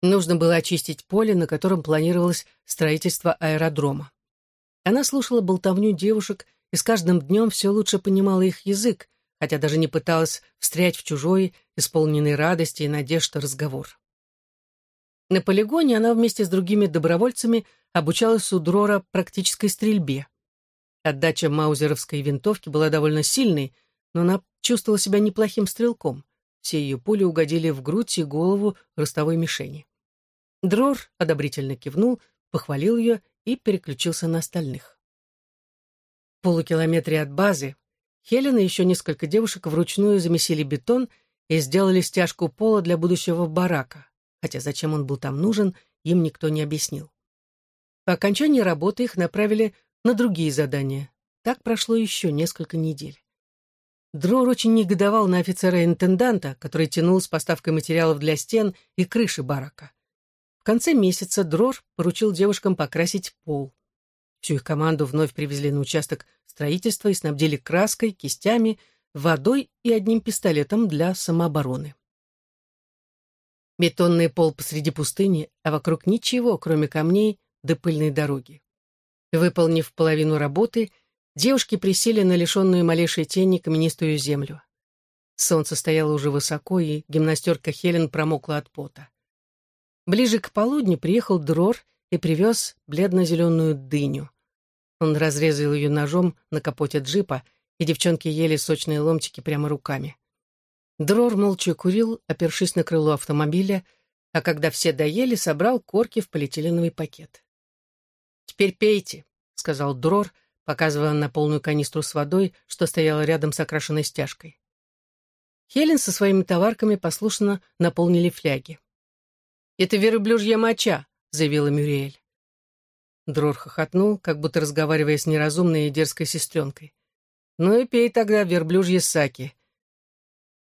Нужно было очистить поле, на котором планировалось строительство аэродрома. Она слушала болтовню девушек и с каждым днем все лучше понимала их язык, хотя даже не пыталась встрять в чужой, исполненный радости и надежд разговор. На полигоне она вместе с другими добровольцами обучалась у Дрора практической стрельбе. Отдача маузеровской винтовки была довольно сильной, но она чувствовала себя неплохим стрелком. Все ее пули угодили в грудь и голову ростовой мишени. Дрор одобрительно кивнул, похвалил ее и переключился на остальных. В полукилометре от базы Хелен и еще несколько девушек вручную замесили бетон и сделали стяжку пола для будущего барака хотя зачем он был там нужен, им никто не объяснил. По окончании работы их направили на другие задания. Так прошло еще несколько недель. Дрор очень негодовал на офицера-интенданта, который тянул с поставкой материалов для стен и крыши барака. В конце месяца Дрор поручил девушкам покрасить пол. Всю их команду вновь привезли на участок строительства и снабдили краской, кистями, водой и одним пистолетом для самообороны. Бетонный пол посреди пустыни, а вокруг ничего, кроме камней да пыльной дороги. Выполнив половину работы, девушки присели на лишенную малейшей тени каменистую землю. Солнце стояло уже высоко, и гимнастерка Хелен промокла от пота. Ближе к полудню приехал Дрор и привез бледно-зеленую дыню. Он разрезал ее ножом на капоте джипа, и девчонки ели сочные ломтики прямо руками. Дрор молча курил, опершись на крыло автомобиля, а когда все доели, собрал корки в полиэтиленовый пакет. «Теперь пейте», — сказал Дрор, показывая на полную канистру с водой, что стояла рядом с окрашенной стяжкой. Хелен со своими товарками послушно наполнили фляги. «Это верблюжья моча», — заявила Мюриэль. Дрор хохотнул, как будто разговаривая с неразумной и дерзкой сестренкой. «Ну и пей тогда верблюжье саки.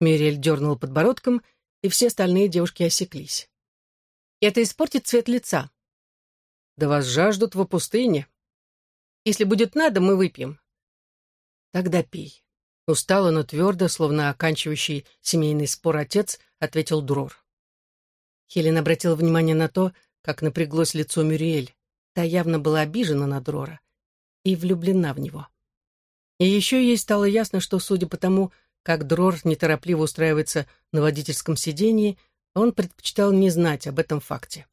Мириэль дернула подбородком, и все остальные девушки осеклись. «Это испортит цвет лица». «Да вас жаждут в пустыне. Если будет надо, мы выпьем». «Тогда пей». Устало, но твердо, словно оканчивающий семейный спор отец, ответил Дрор. Хелен обратила внимание на то, как напряглось лицо Мюриэль. Та явно была обижена на Дрора и влюблена в него. И еще ей стало ясно, что, судя по тому, как Дрор неторопливо устраивается на водительском сидении, он предпочитал не знать об этом факте.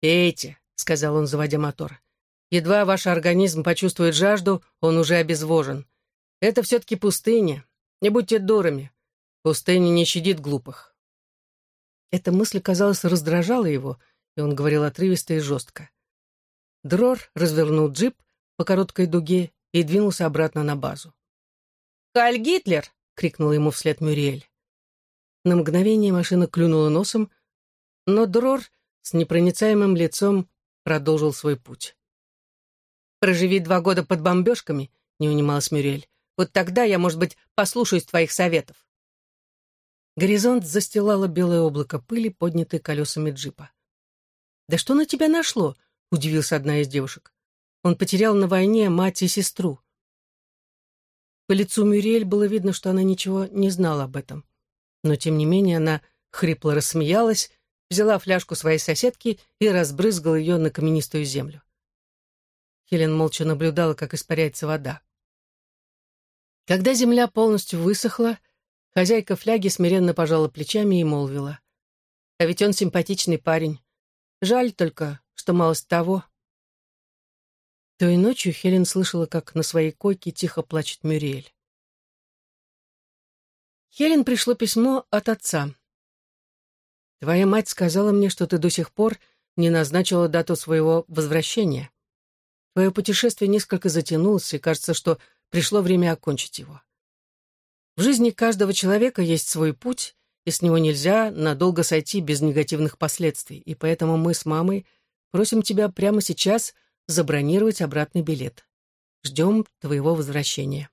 «Пейте», — сказал он, заводя мотор. «Едва ваш организм почувствует жажду, он уже обезвожен. Это все-таки пустыня. Не будьте дурами. Пустыня не щадит глупых». Эта мысль, казалось, раздражала его, и он говорил отрывисто и жестко. Дрор развернул джип по короткой дуге и двинулся обратно на базу. «Каль Гитлер!» — крикнул ему вслед Мюриэль. На мгновение машина клюнула носом, но Дрор с непроницаемым лицом продолжил свой путь. «Проживи два года под бомбежками», — не унималась Мюриэль. «Вот тогда я, может быть, послушаюсь твоих советов». Горизонт застилало белое облако пыли, поднятое колесами джипа. «Да что на тебя нашло?» — удивилась одна из девушек. «Он потерял на войне мать и сестру». По лицу Мюриэль было видно, что она ничего не знала об этом. Но, тем не менее, она хрипло рассмеялась, взяла фляжку своей соседки и разбрызгала ее на каменистую землю. Хелен молча наблюдала, как испаряется вода. Когда земля полностью высохла, хозяйка фляги смиренно пожала плечами и молвила. «А ведь он симпатичный парень. Жаль только, что мало с того». Той ночью Хелен слышала, как на своей койке тихо плачет Мюриэль. Хелен пришло письмо от отца. «Твоя мать сказала мне, что ты до сих пор не назначила дату своего возвращения. Твое путешествие несколько затянулось, и кажется, что пришло время окончить его. В жизни каждого человека есть свой путь, и с него нельзя надолго сойти без негативных последствий, и поэтому мы с мамой просим тебя прямо сейчас забронировать обратный билет. Ждем твоего возвращения.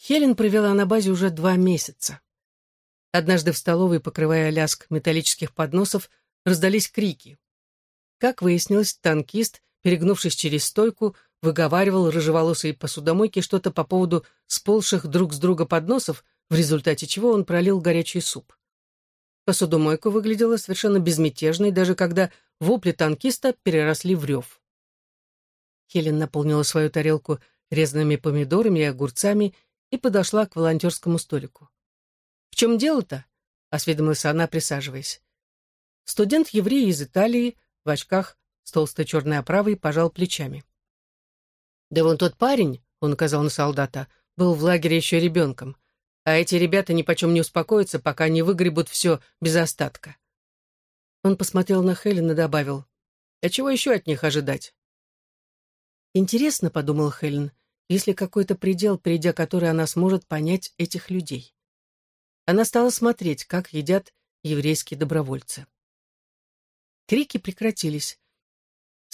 Хелен провела на базе уже два месяца. Однажды в столовой, покрывая ляск металлических подносов, раздались крики. Как выяснилось, танкист, перегнувшись через стойку, выговаривал рыжеволосой посудомойке что-то по поводу сползших друг с друга подносов, в результате чего он пролил горячий суп. Посудомойка выглядела совершенно безмятежной, даже когда вопли танкиста переросли в рев. Хелен наполнила свою тарелку резанными помидорами и огурцами и подошла к волонтерскому столику. «В чем дело-то?» — осведомилась она, присаживаясь. Студент-еврей из Италии, в очках с толстой черной оправой, пожал плечами. «Да вон тот парень», — он указал на солдата, — «был в лагере еще ребенком. А эти ребята ни почем не успокоятся, пока не выгребут все без остатка». Он посмотрел на Хелен и добавил, «А чего еще от них ожидать?» «Интересно», — подумал Хелен, есть ли какой-то предел, придя который она сможет понять этих людей. Она стала смотреть, как едят еврейские добровольцы. Крики прекратились.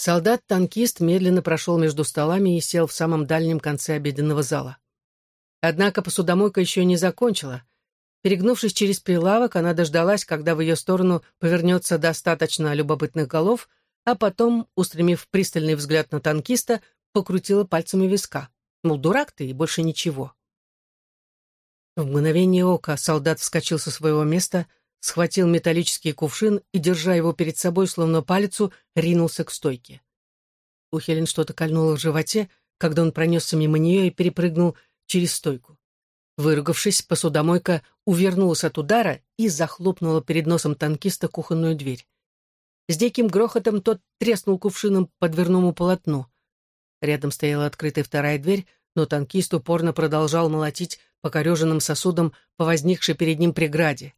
Солдат-танкист медленно прошел между столами и сел в самом дальнем конце обеденного зала. Однако посудомойка еще не закончила. Перегнувшись через прилавок, она дождалась, когда в ее сторону повернется достаточно любопытных голов, а потом, устремив пристальный взгляд на танкиста, покрутила пальцами виска. Мол, дурак ты и больше ничего. В мгновение ока солдат вскочил со своего места, схватил металлический кувшин и, держа его перед собой, словно палицу, ринулся к стойке. У Хелен что-то кольнуло в животе, когда он пронесся мимо нее и перепрыгнул через стойку. Выругавшись, посудомойка увернулась от удара и захлопнула перед носом танкиста кухонную дверь. С диким грохотом тот треснул кувшином по дверному полотну. Рядом стояла открытая вторая дверь, но танкист упорно продолжал молотить покореженным сосудом по возникшей перед ним преграде.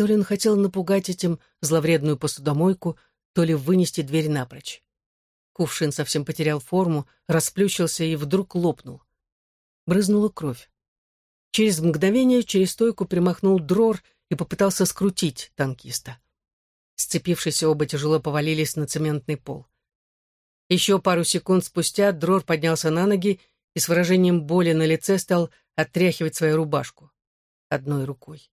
То ли он хотел напугать этим зловредную посудомойку, то ли вынести дверь напрочь. Кувшин совсем потерял форму, расплющился и вдруг лопнул. Брызнула кровь. Через мгновение через стойку примахнул дрор и попытался скрутить танкиста. Сцепившись, оба тяжело повалились на цементный пол. Еще пару секунд спустя Дрор поднялся на ноги и с выражением боли на лице стал отряхивать свою рубашку одной рукой.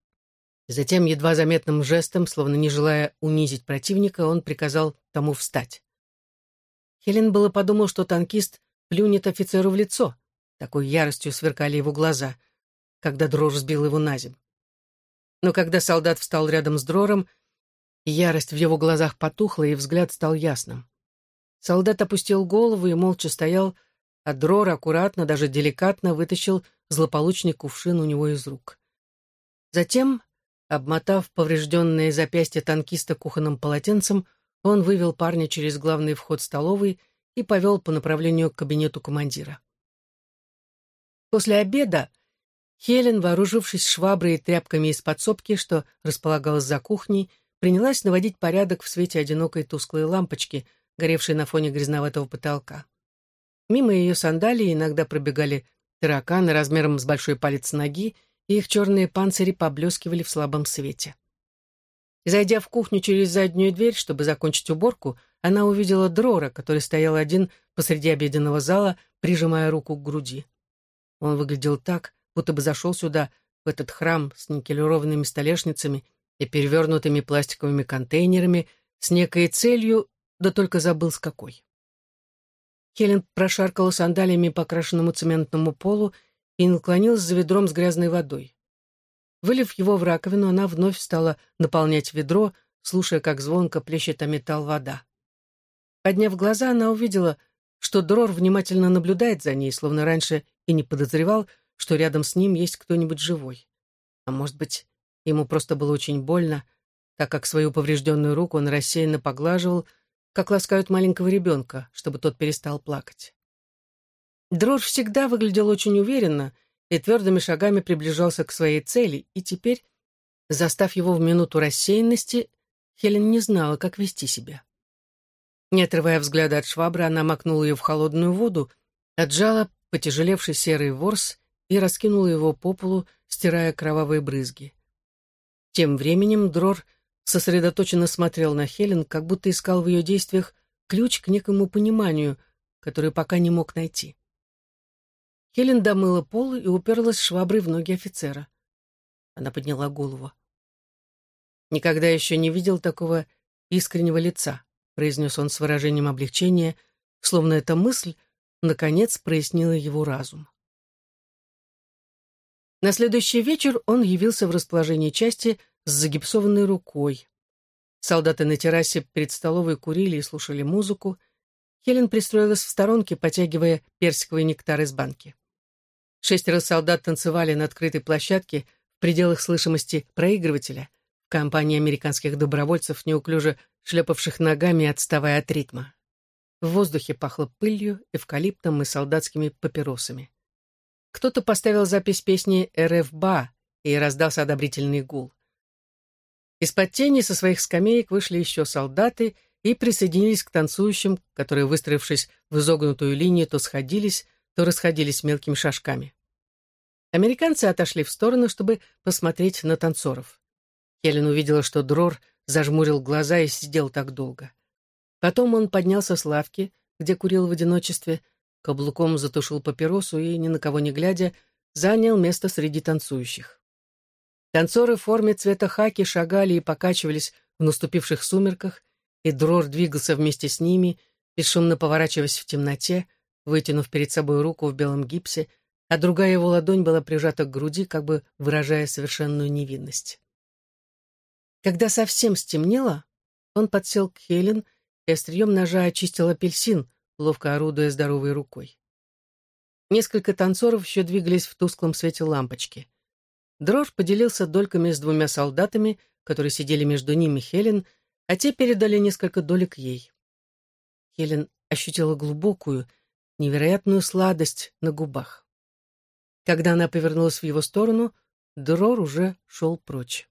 Затем, едва заметным жестом, словно не желая унизить противника, он приказал тому встать. Хелен было подумал, что танкист плюнет офицеру в лицо. Такой яростью сверкали его глаза, когда Дрор сбил его на земь. Но когда солдат встал рядом с Дрором, ярость в его глазах потухла, и взгляд стал ясным. Солдат опустил голову и молча стоял, а Дрор аккуратно, даже деликатно вытащил злополучный кувшин у него из рук. Затем, обмотав поврежденное запястье танкиста кухонным полотенцем, он вывел парня через главный вход столовой и повел по направлению к кабинету командира. После обеда Хелен, вооружившись шваброй и тряпками из подсобки, что располагалась за кухней, принялась наводить порядок в свете одинокой тусклой лампочки — горевшей на фоне грязноватого потолка. Мимо ее сандалии иногда пробегали тараканы размером с большой палец ноги, их черные панцири поблескивали в слабом свете. Зайдя в кухню через заднюю дверь, чтобы закончить уборку, она увидела Дрора, который стоял один посреди обеденного зала, прижимая руку к груди. Он выглядел так, будто бы зашел сюда, в этот храм с никелированными столешницами и перевернутыми пластиковыми контейнерами с некой целью, да только забыл с какой. Хелен прошаркала сандалиями по окрашенному цементному полу и наклонилась за ведром с грязной водой. Вылив его в раковину, она вновь стала наполнять ведро, слушая, как звонко плещет о металл вода. Подняв глаза, она увидела, что Дрор внимательно наблюдает за ней, словно раньше и не подозревал, что рядом с ним есть кто-нибудь живой. А может быть, ему просто было очень больно, так как свою поврежденную руку он рассеянно поглаживал, как ласкают маленького ребенка, чтобы тот перестал плакать. Дрор всегда выглядел очень уверенно и твердыми шагами приближался к своей цели, и теперь, застав его в минуту рассеянности, Хелен не знала, как вести себя. Не отрывая взгляда от швабры, она макнула ее в холодную воду, отжала потяжелевший серый ворс и раскинула его по полу, стирая кровавые брызги. Тем временем Дрор сосредоточенно смотрел на Хелен, как будто искал в ее действиях ключ к некому пониманию, который пока не мог найти. Хелен домыла пол и уперлась шваброй в ноги офицера. Она подняла голову. Никогда еще не видел такого искреннего лица произнес он с выражением облегчения, словно эта мысль, наконец, прояснила его разум. На следующий вечер он явился в расположении части с загипсованной рукой. Солдаты на террасе перед столовой курили и слушали музыку. Хелен пристроилась в сторонке, потягивая персиковый нектар из банки. Шестеро солдат танцевали на открытой площадке в пределах слышимости проигрывателя. Компания американских добровольцев неуклюже шлепавших ногами, отставая от ритма. В воздухе пахло пылью, эвкалиптом и солдатскими папиросами. Кто-то поставил запись песни «РФ-БА», и раздался одобрительный гул. Из-под тени со своих скамеек вышли еще солдаты и присоединились к танцующим, которые, выстроившись в изогнутую линию, то сходились, то расходились мелкими шажками. Американцы отошли в сторону, чтобы посмотреть на танцоров. Хелен увидела, что Дрор зажмурил глаза и сидел так долго. Потом он поднялся с лавки, где курил в одиночестве, каблуком затушил папиросу и, ни на кого не глядя, занял место среди танцующих. Танцоры в форме цвета хаки шагали и покачивались в наступивших сумерках, и Дрор двигался вместе с ними, бесшумно поворачиваясь в темноте, вытянув перед собой руку в белом гипсе, а другая его ладонь была прижата к груди, как бы выражая совершенную невинность. Когда совсем стемнело, он подсел к Хелен и острием ножа очистил апельсин, ловко орудуя здоровой рукой. Несколько танцоров еще двигались в тусклом свете лампочки. Дрожь поделился дольками с двумя солдатами, которые сидели между ними Хелен, а те передали несколько долек ей. Хелен ощутила глубокую, невероятную сладость на губах. Когда она повернулась в его сторону, Дрор уже шел прочь.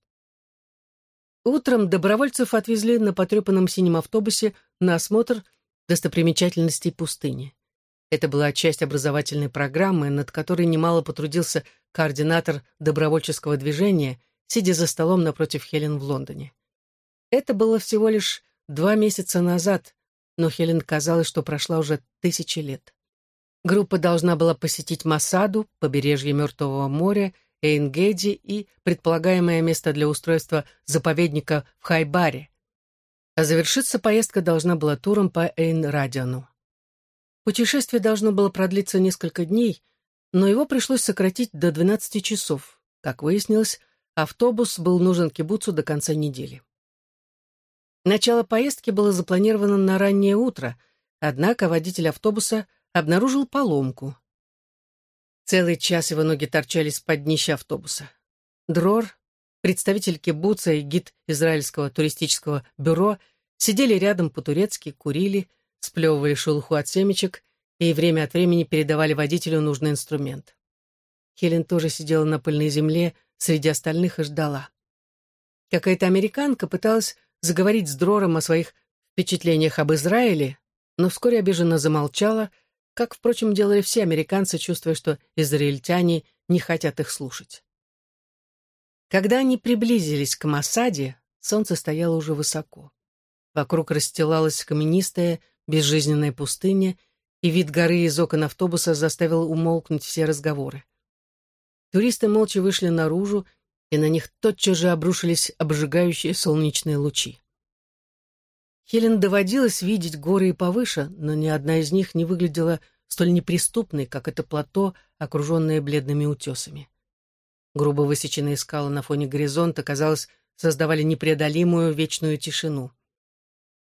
Утром добровольцев отвезли на потрепанном синем автобусе на осмотр достопримечательностей пустыни. Это была часть образовательной программы, над которой немало потрудился координатор добровольческого движения, сидя за столом напротив Хелен в Лондоне. Это было всего лишь два месяца назад, но Хелен казалось, что прошла уже тысячи лет. Группа должна была посетить Масаду, побережье Мертвого моря, Эйнгеди и предполагаемое место для устройства заповедника в Хайбаре. А завершиться поездка должна была туром по Эйн-Радиану. Путешествие должно было продлиться несколько дней, но его пришлось сократить до 12 часов. Как выяснилось, автобус был нужен кибуцу до конца недели. Начало поездки было запланировано на раннее утро, однако водитель автобуса обнаружил поломку. Целый час его ноги торчали с-под днища автобуса. Дрор, представитель кибуца и гид Израильского туристического бюро сидели рядом по-турецки, курили, сплевывали шелуху от семечек и время от времени передавали водителю нужный инструмент. Хелен тоже сидела на пыльной земле среди остальных и ждала. Какая-то американка пыталась заговорить с Дрором о своих впечатлениях об Израиле, но вскоре обиженно замолчала — как, впрочем, делали все американцы, чувствуя, что израильтяне не хотят их слушать. Когда они приблизились к Масаде, солнце стояло уже высоко. Вокруг расстилалась каменистая, безжизненная пустыня, и вид горы из окон автобуса заставил умолкнуть все разговоры. Туристы молча вышли наружу, и на них тотчас же обрушились обжигающие солнечные лучи. Хелен доводилось видеть горы и повыше, но ни одна из них не выглядела столь неприступной, как это плато, окруженное бледными утесами. Грубо высеченные скалы на фоне горизонта, казалось, создавали непреодолимую вечную тишину.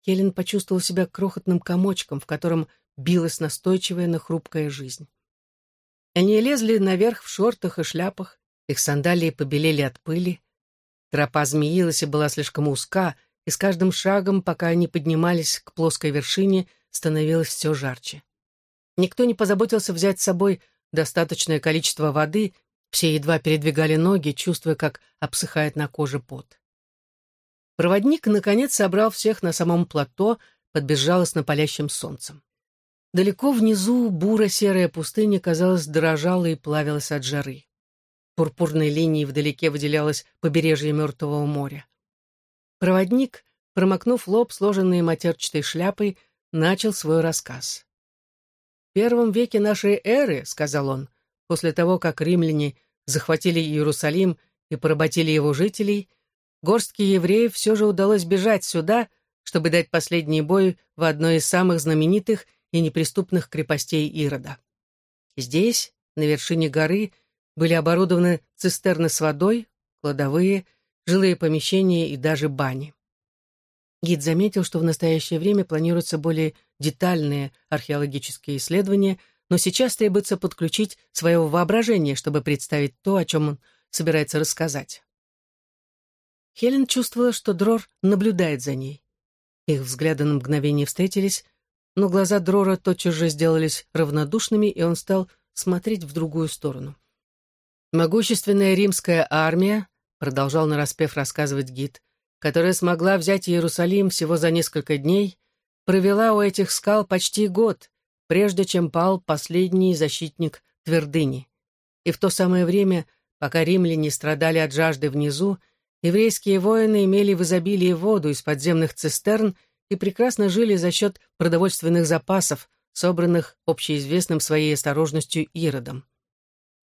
Хелен почувствовал себя крохотным комочком, в котором билась настойчивая, но хрупкая жизнь. Они лезли наверх в шортах и шляпах, их сандалии побелели от пыли. Тропа змеилась и была слишком узка, и с каждым шагом, пока они поднимались к плоской вершине, становилось все жарче. Никто не позаботился взять с собой достаточное количество воды, все едва передвигали ноги, чувствуя, как обсыхает на коже пот. Проводник, наконец, собрал всех на самом плато под безжалостно палящим солнцем. Далеко внизу буро-серая пустыня, казалось, дрожала и плавилась от жары. Пурпурной линией вдалеке выделялось побережье Мертвого моря. Проводник, промокнув лоб, сложенной матерчатой шляпой, начал свой рассказ. «В первом веке нашей эры, — сказал он, — после того, как римляне захватили Иерусалим и поработили его жителей, горстке евреев все же удалось бежать сюда, чтобы дать последний бой в одной из самых знаменитых и неприступных крепостей Ирода. Здесь, на вершине горы, были оборудованы цистерны с водой, кладовые, жилые помещения и даже бани. Гид заметил, что в настоящее время планируются более детальные археологические исследования, но сейчас требуется подключить свое воображение, чтобы представить то, о чем он собирается рассказать. Хелен чувствовала, что Дрор наблюдает за ней. Их взгляды на мгновение встретились, но глаза Дрора тотчас же сделались равнодушными, и он стал смотреть в другую сторону. «Могущественная римская армия», — продолжал нараспев рассказывать гид, которая смогла взять Иерусалим всего за несколько дней, провела у этих скал почти год, прежде чем пал последний защитник твердыни. И в то самое время, пока римляне страдали от жажды внизу, еврейские воины имели в изобилии воду из подземных цистерн и прекрасно жили за счет продовольственных запасов, собранных общеизвестным своей осторожностью Иродом.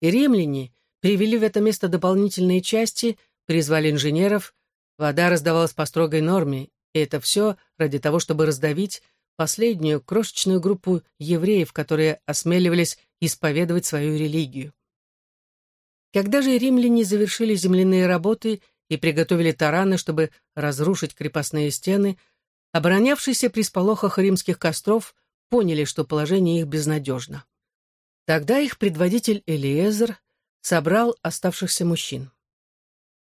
И римляне привели в это место дополнительные части, призвали инженеров, вода раздавалась по строгой норме, и это все ради того, чтобы раздавить последнюю крошечную группу евреев, которые осмеливались исповедовать свою религию. Когда же римляне завершили земляные работы и приготовили тараны, чтобы разрушить крепостные стены, Оборонявшиеся при сполохах римских костров поняли, что положение их безнадежно. Тогда их предводитель Элиезер собрал оставшихся мужчин.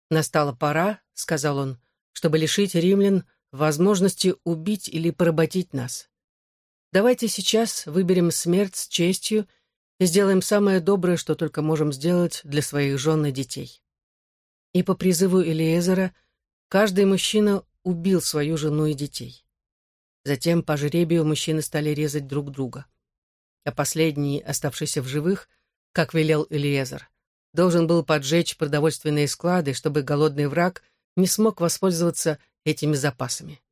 «Настала пора», — сказал он, — «чтобы лишить римлян возможности убить или поработить нас. Давайте сейчас выберем смерть с честью и сделаем самое доброе, что только можем сделать для своих жен и детей». И по призыву Элиезера каждый мужчина убил свою жену и детей. Затем по жребию мужчины стали резать друг друга. А последний, оставшийся в живых, как велел Элиезер, должен был поджечь продовольственные склады, чтобы голодный враг не смог воспользоваться этими запасами.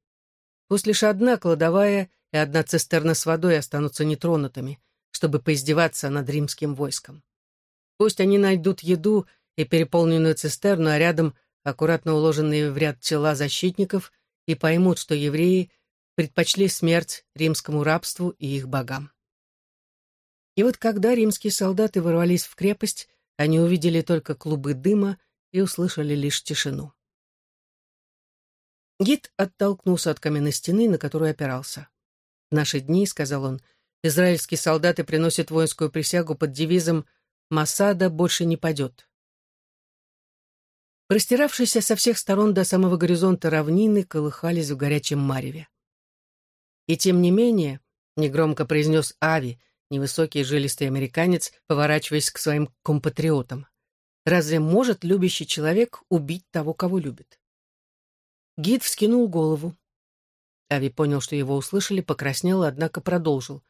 Пусть лишь одна кладовая и одна цистерна с водой останутся нетронутыми, чтобы поиздеваться над римским войском. Пусть они найдут еду и переполненную цистерну, а рядом аккуратно уложенные в ряд тела защитников, и поймут, что евреи предпочли смерть римскому рабству и их богам. И вот когда римские солдаты ворвались в крепость, они увидели только клубы дыма и услышали лишь тишину. Гид оттолкнулся от каменной стены, на которую опирался. «В наши дни, — сказал он, — израильские солдаты приносят воинскую присягу под девизом «Масада больше не падет». Простиравшиеся со всех сторон до самого горизонта равнины колыхались в горячем мареве. И тем не менее, негромко произнес Ави, невысокий жилистый американец, поворачиваясь к своим компатриотам, разве может любящий человек убить того, кого любит? Гид вскинул голову. Ави понял, что его услышали, покраснел, однако продолжил.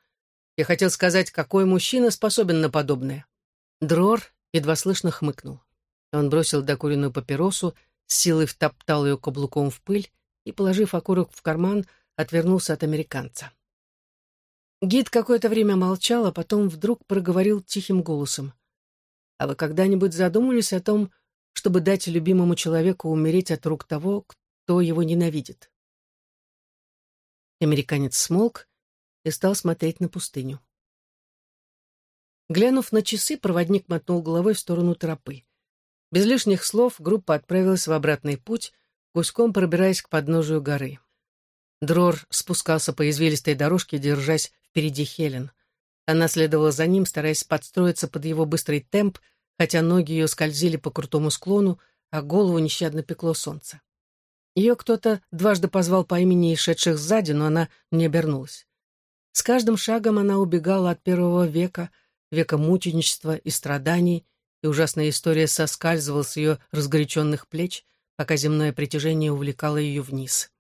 Я хотел сказать, какой мужчина способен на подобное. Дрор едва слышно хмыкнул. Он бросил докуренную папиросу, с силой втоптал ее каблуком в пыль и, положив окурок в карман, отвернулся от американца. Гид какое-то время молчал, а потом вдруг проговорил тихим голосом. А вы когда-нибудь задумывались о том, чтобы дать любимому человеку умереть от рук того, кто его ненавидит?» Американец смолк и стал смотреть на пустыню. Глянув на часы, проводник мотнул головой в сторону тропы. Без лишних слов группа отправилась в обратный путь, гуськом пробираясь к подножию горы. Дрор спускался по извилистой дорожке, держась впереди Хелен. Она следовала за ним, стараясь подстроиться под его быстрый темп, хотя ноги ее скользили по крутому склону, а голову нещадно пекло солнце. Ее кто-то дважды позвал по имени шедших сзади, но она не обернулась. С каждым шагом она убегала от первого века, века мученичества и страданий, и ужасная история соскальзывала с ее разгоряченных плеч, пока земное притяжение увлекало ее вниз.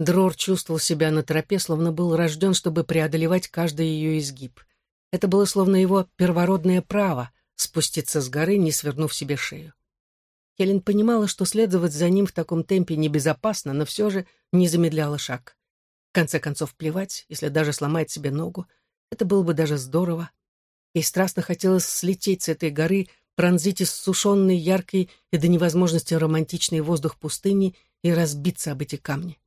Дрор чувствовал себя на тропе, словно был рожден, чтобы преодолевать каждый ее изгиб. Это было словно его первородное право — спуститься с горы, не свернув себе шею. Хелен понимала, что следовать за ним в таком темпе небезопасно, но все же не замедляла шаг. В конце концов, плевать, если даже сломает себе ногу. Это было бы даже здорово. Ей страстно хотелось слететь с этой горы, пронзить иссушенный, яркий и до невозможности романтичный воздух пустыни и разбиться об эти камни.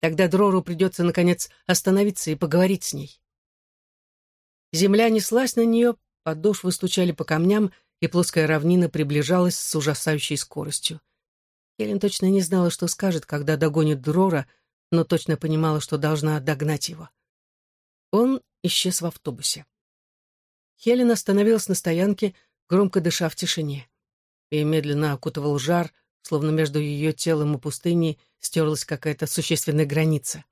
Тогда Дрору придется, наконец, остановиться и поговорить с ней. Земля неслась на нее, подошвы стучали по камням, и плоская равнина приближалась с ужасающей скоростью. Хелен точно не знала, что скажет, когда догонит Дрора, но точно понимала, что должна догнать его. Он исчез в автобусе. Хелен остановилась на стоянке, громко дыша в тишине. И медленно окутывал жар, словно между ее телом и пустыней стерлась какая-то существенная граница.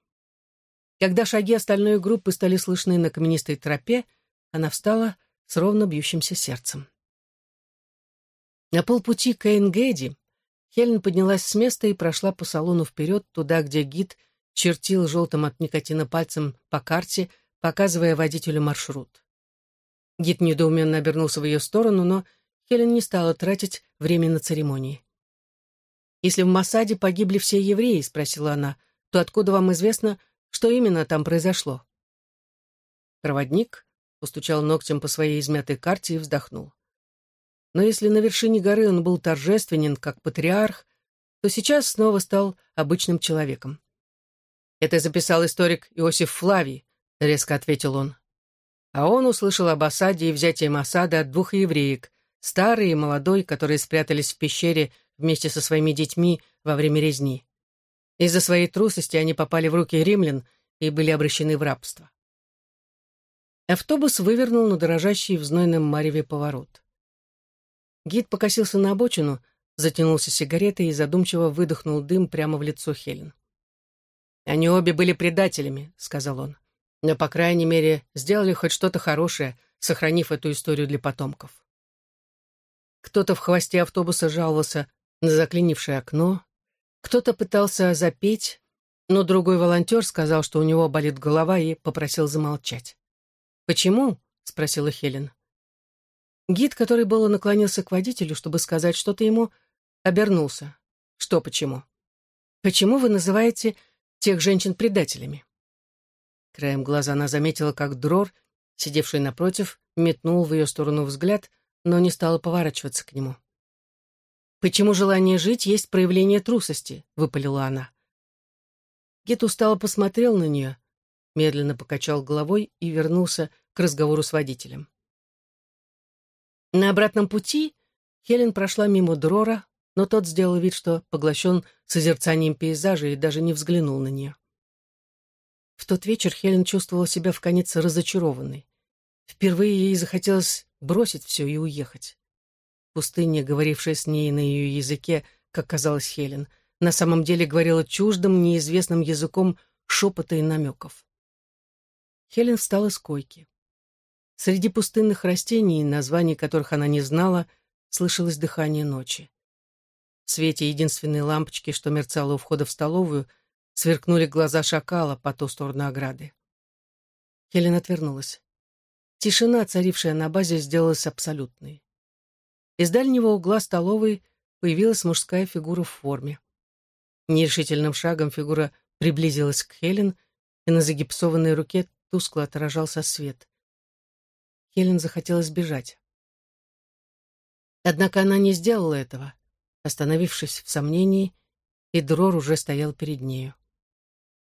Когда шаги остальной группы стали слышны на каменистой тропе, она встала с ровно бьющимся сердцем. На полпути к Эйнгеди Хелен поднялась с места и прошла по салону вперед, туда, где гид чертил желтым от никотина пальцем по карте, показывая водителю маршрут. Гид недоуменно обернулся в ее сторону, но Хелен не стала тратить время на церемонии. «Если в Масаде погибли все евреи, — спросила она, — то откуда вам известно, что именно там произошло?» Проводник постучал ногтем по своей измятой карте и вздохнул. Но если на вершине горы он был торжественен, как патриарх, то сейчас снова стал обычным человеком. «Это записал историк Иосиф Флавий», — резко ответил он. А он услышал об осаде и взятии Масада от двух евреек, старой и молодой, которые спрятались в пещере вместе со своими детьми во время резни. Из-за своей трусости они попали в руки римлян и были обращены в рабство. Автобус вывернул на дрожащий в знойном мареве поворот. Гид покосился на обочину, затянулся сигаретой и задумчиво выдохнул дым прямо в лицо Хелен. «Они обе были предателями», — сказал он но, по крайней мере, сделали хоть что-то хорошее, сохранив эту историю для потомков. Кто-то в хвосте автобуса жаловался на заклинившее окно, кто-то пытался запеть, но другой волонтер сказал, что у него болит голова и попросил замолчать. «Почему?» — спросила Хелен. Гид, который было наклонился к водителю, чтобы сказать что-то ему, обернулся. «Что почему?» «Почему вы называете тех женщин предателями?» Краем глаза она заметила, как Дрор, сидевший напротив, метнул в ее сторону взгляд, но не стала поворачиваться к нему. «Почему желание жить есть проявление трусости?» — выпалила она. Гет устало посмотрел на нее, медленно покачал головой и вернулся к разговору с водителем. На обратном пути Хелен прошла мимо Дрора, но тот сделал вид, что поглощен созерцанием пейзажа и даже не взглянул на нее. В тот вечер Хелен чувствовала себя в конец разочарованной. Впервые ей захотелось бросить все и уехать. Пустыня, говорившая с ней на ее языке, как казалось Хелен, на самом деле говорила чуждым, неизвестным языком шепота и намеков. Хелен встала с койки. Среди пустынных растений, названий которых она не знала, слышалось дыхание ночи. В свете единственной лампочки, что мерцала у входа в столовую, Сверкнули глаза шакала по ту сторону ограды. Хелен отвернулась. Тишина, царившая на базе, сделалась абсолютной. Из дальнего угла столовой появилась мужская фигура в форме. Нерешительным шагом фигура приблизилась к Хелен, и на загипсованной руке тускло отражался свет. Хелен захотелось бежать. Однако она не сделала этого, остановившись в сомнении, и Дрор уже стоял перед нею.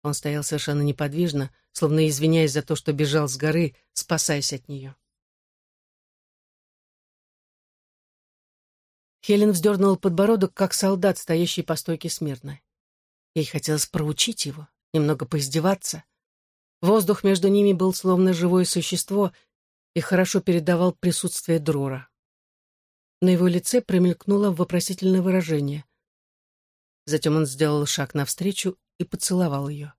Он стоял совершенно неподвижно, словно извиняясь за то, что бежал с горы, спасаясь от нее. Хелен вздернула подбородок, как солдат, стоящий по стойке смирно. Ей хотелось проучить его, немного поиздеваться. Воздух между ними был словно живое существо и хорошо передавал присутствие Дрора. На его лице промелькнуло вопросительное выражение. Затем он сделал шаг навстречу и поцеловал ее.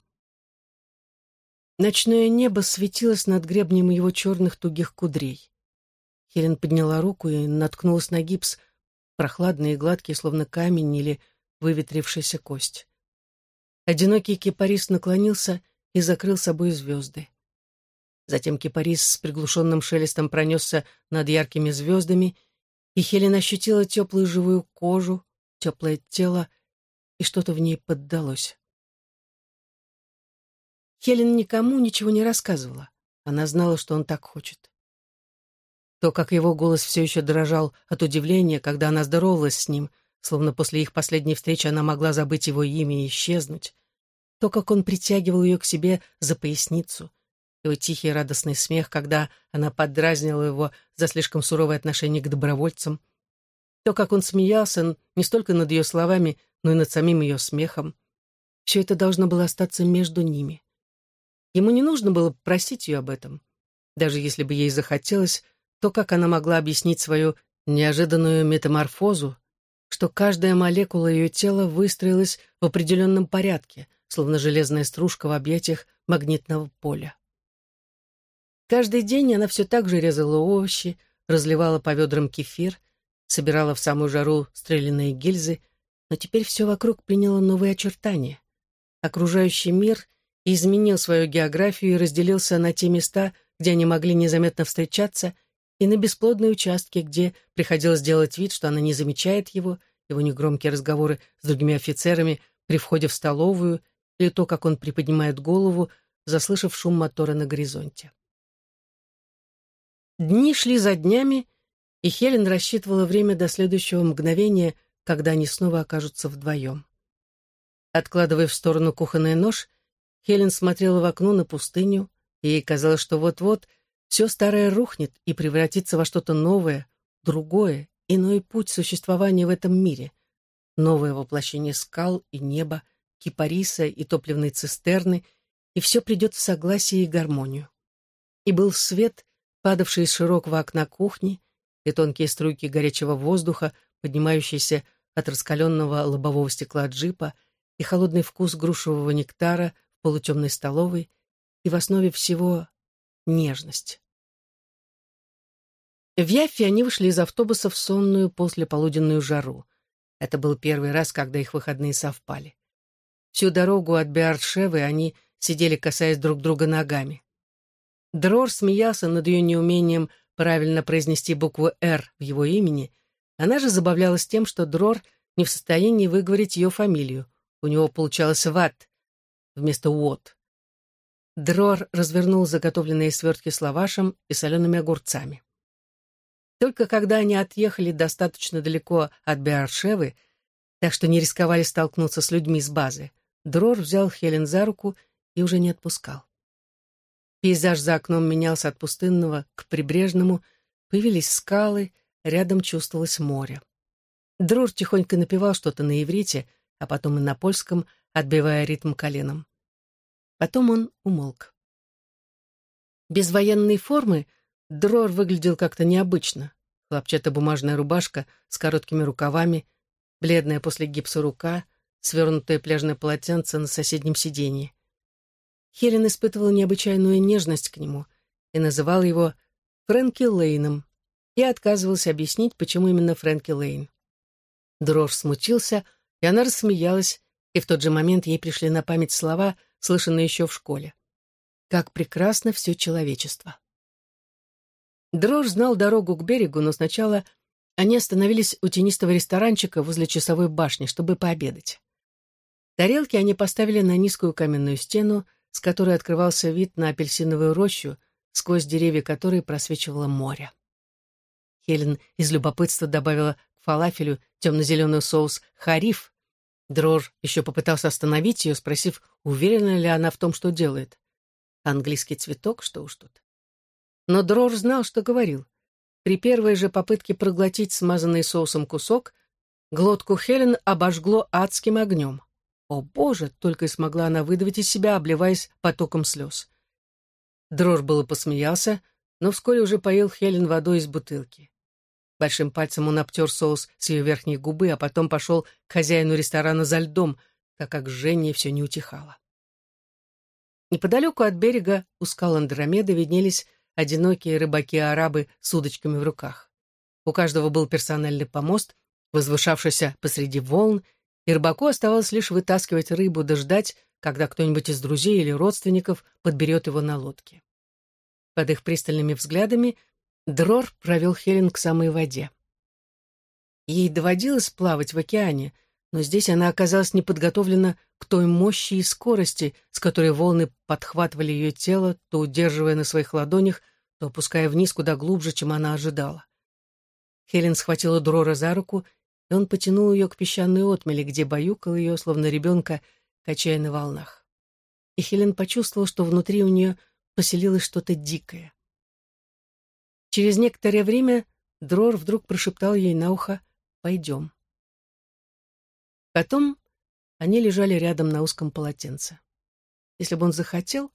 Ночное небо светилось над гребнем его черных тугих кудрей. Хелен подняла руку и наткнулась на гипс, прохладный и гладкий, словно камень или выветрившаяся кость. Одинокий кипарис наклонился и закрыл собой звезды. Затем кипарис с приглушенным шелестом пронесся над яркими звездами, и Хелен ощутила теплую живую кожу, теплое тело, и что-то в ней поддалось. Хелен никому ничего не рассказывала. Она знала, что он так хочет. То, как его голос все еще дрожал от удивления, когда она здоровалась с ним, словно после их последней встречи она могла забыть его имя и исчезнуть. То, как он притягивал ее к себе за поясницу. Его тихий радостный смех, когда она подразнила его за слишком суровое отношение к добровольцам. То, как он смеялся не столько над ее словами, но и над самим ее смехом. Все это должно было остаться между ними. Ему не нужно было просить ее об этом. Даже если бы ей захотелось, то как она могла объяснить свою неожиданную метаморфозу, что каждая молекула ее тела выстроилась в определенном порядке, словно железная стружка в объятиях магнитного поля. Каждый день она все так же резала овощи, разливала по ведрам кефир, собирала в самую жару стрелянные гильзы, но теперь все вокруг приняло новые очертания. Окружающий мир изменил свою географию и разделился на те места, где они могли незаметно встречаться — и на бесплодные участки, где приходилось делать вид, что она не замечает его, его негромкие разговоры с другими офицерами при входе в столовую или то, как он приподнимает голову, заслышав шум мотора на горизонте. Дни шли за днями, и Хелен рассчитывала время до следующего мгновения, когда они снова окажутся вдвоем. Откладывая в сторону кухонный нож, Хелен смотрела в окно на пустыню, и ей казалось, что вот-вот — все старое рухнет и превратится во что-то новое, другое, иной путь существования в этом мире. Новое воплощение скал и неба, кипариса и топливной цистерны, и все придет в согласие и гармонию. И был свет, падавший из широкого окна кухни, и тонкие струйки горячего воздуха, поднимающиеся от раскаленного лобового стекла джипа, и холодный вкус грушевого нектара в полутемной столовой, и в основе всего нежность. В Яффе они вышли из автобуса в сонную послеполуденную жару. Это был первый раз, когда их выходные совпали. Всю дорогу от Беаршевы они сидели, касаясь друг друга ногами. Дрор смеялся над ее неумением правильно произнести букву «Р» в его имени. Она же забавлялась тем, что Дрор не в состоянии выговорить ее фамилию. У него получалось «Ват» вместо «Уот». Дрор развернул заготовленные свертки с лавашем и солеными огурцами. Только когда они отъехали достаточно далеко от Беаршевы, так что не рисковали столкнуться с людьми с базы, Дрор взял Хелен за руку и уже не отпускал. Пейзаж за окном менялся от пустынного к прибрежному, появились скалы, рядом чувствовалось море. Дрор тихонько напевал что-то на иврите, а потом и на польском, отбивая ритм коленом. Потом он умолк. Без военной формы Дрор выглядел как-то необычно. Хлопчатобумажная рубашка с короткими рукавами, бледная после гипса рука, свернутое пляжное полотенце на соседнем сиденье. Хелен испытывала необычайную нежность к нему и называл его Фрэнки Лейном и отказывался объяснить, почему именно Фрэнки Лейн. Дрор смутился, и она рассмеялась, и в тот же момент ей пришли на память слова — слышанное еще в школе. Как прекрасно все человечество. Дрожь знал дорогу к берегу, но сначала они остановились у тенистого ресторанчика возле часовой башни, чтобы пообедать. Тарелки они поставили на низкую каменную стену, с которой открывался вид на апельсиновую рощу, сквозь деревья которой просвечивало море. Хелен из любопытства добавила к фалафелю темно-зеленый соус «хариф». Дрор еще попытался остановить ее, спросив, уверена ли она в том, что делает. Английский цветок, что уж тут. Но Дрор знал, что говорил. При первой же попытке проглотить смазанный соусом кусок, глотку Хелен обожгло адским огнем. «О, Боже!» — только и смогла она выдавить из себя, обливаясь потоком слез. Дрор было посмеялся, но вскоре уже поил Хелен водой из бутылки. Большим пальцем он обтер соус с ее верхней губы, а потом пошел к хозяину ресторана за льдом, так как жжение все не утихало. Неподалеку от берега у скал Андромеды виднелись одинокие рыбаки-арабы с удочками в руках. У каждого был персональный помост, возвышавшийся посреди волн, и рыбаку оставалось лишь вытаскивать рыбу, дождать, когда кто-нибудь из друзей или родственников подберет его на лодке. Под их пристальными взглядами Дрор провел Хелен к самой воде. Ей доводилось плавать в океане, но здесь она оказалась неподготовлена к той мощи и скорости, с которой волны подхватывали ее тело, то удерживая на своих ладонях, то опуская вниз куда глубже, чем она ожидала. Хелен схватила Дрора за руку, и он потянул ее к песчаной отмели, где баюкал ее, словно ребенка, качая на волнах. И Хелен почувствовала, что внутри у нее поселилось что-то дикое. Через некоторое время Дрор вдруг прошептал ей на ухо «Пойдем». Потом они лежали рядом на узком полотенце. Если бы он захотел,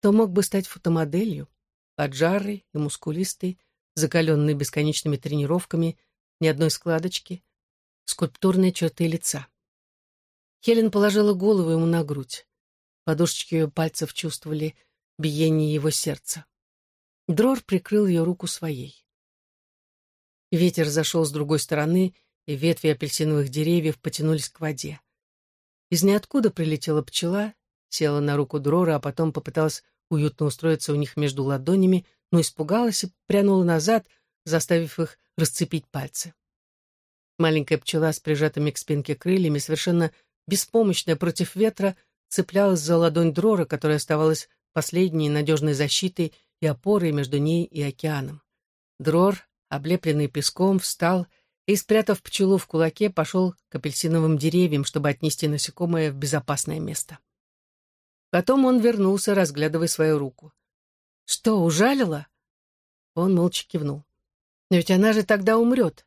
то мог бы стать фотомоделью, поджарой и мускулистой, закаленной бесконечными тренировками, ни одной складочки, скульптурные черты лица. Хелен положила голову ему на грудь. Подушечки ее пальцев чувствовали биение его сердца. Дрор прикрыл ее руку своей. Ветер зашел с другой стороны, и ветви апельсиновых деревьев потянулись к воде. Из ниоткуда прилетела пчела, села на руку Дрора, а потом попыталась уютно устроиться у них между ладонями, но испугалась и прянула назад, заставив их расцепить пальцы. Маленькая пчела с прижатыми к спинке крыльями, совершенно беспомощная против ветра, цеплялась за ладонь Дрора, которая оставалась последней надежной защитой и опорой между ней и океаном. Дрор, облепленный песком, встал и, спрятав пчелу в кулаке, пошел к апельсиновым деревьям, чтобы отнести насекомое в безопасное место. Потом он вернулся, разглядывая свою руку. «Что, ужалила?» Он молча кивнул. «Но ведь она же тогда умрет».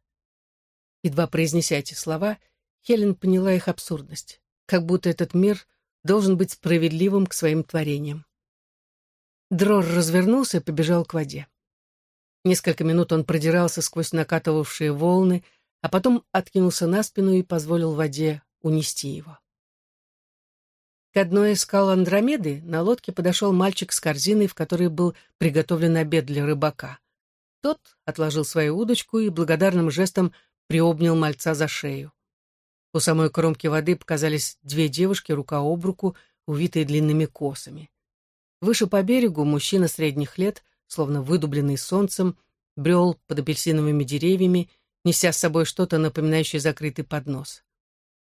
Едва произнеся эти слова, Хелен поняла их абсурдность, как будто этот мир должен быть справедливым к своим творениям. Дрор развернулся и побежал к воде. Несколько минут он продирался сквозь накатывавшие волны, а потом откинулся на спину и позволил воде унести его. К одной из скал Андромеды на лодке подошел мальчик с корзиной, в которой был приготовлен обед для рыбака. Тот отложил свою удочку и благодарным жестом приобнял мальца за шею. У самой кромки воды показались две девушки рука об руку, увитые длинными косами. Выше по берегу мужчина средних лет словно выдубленный солнцем, брел под апельсиновыми деревьями, неся с собой что-то напоминающее закрытый поднос.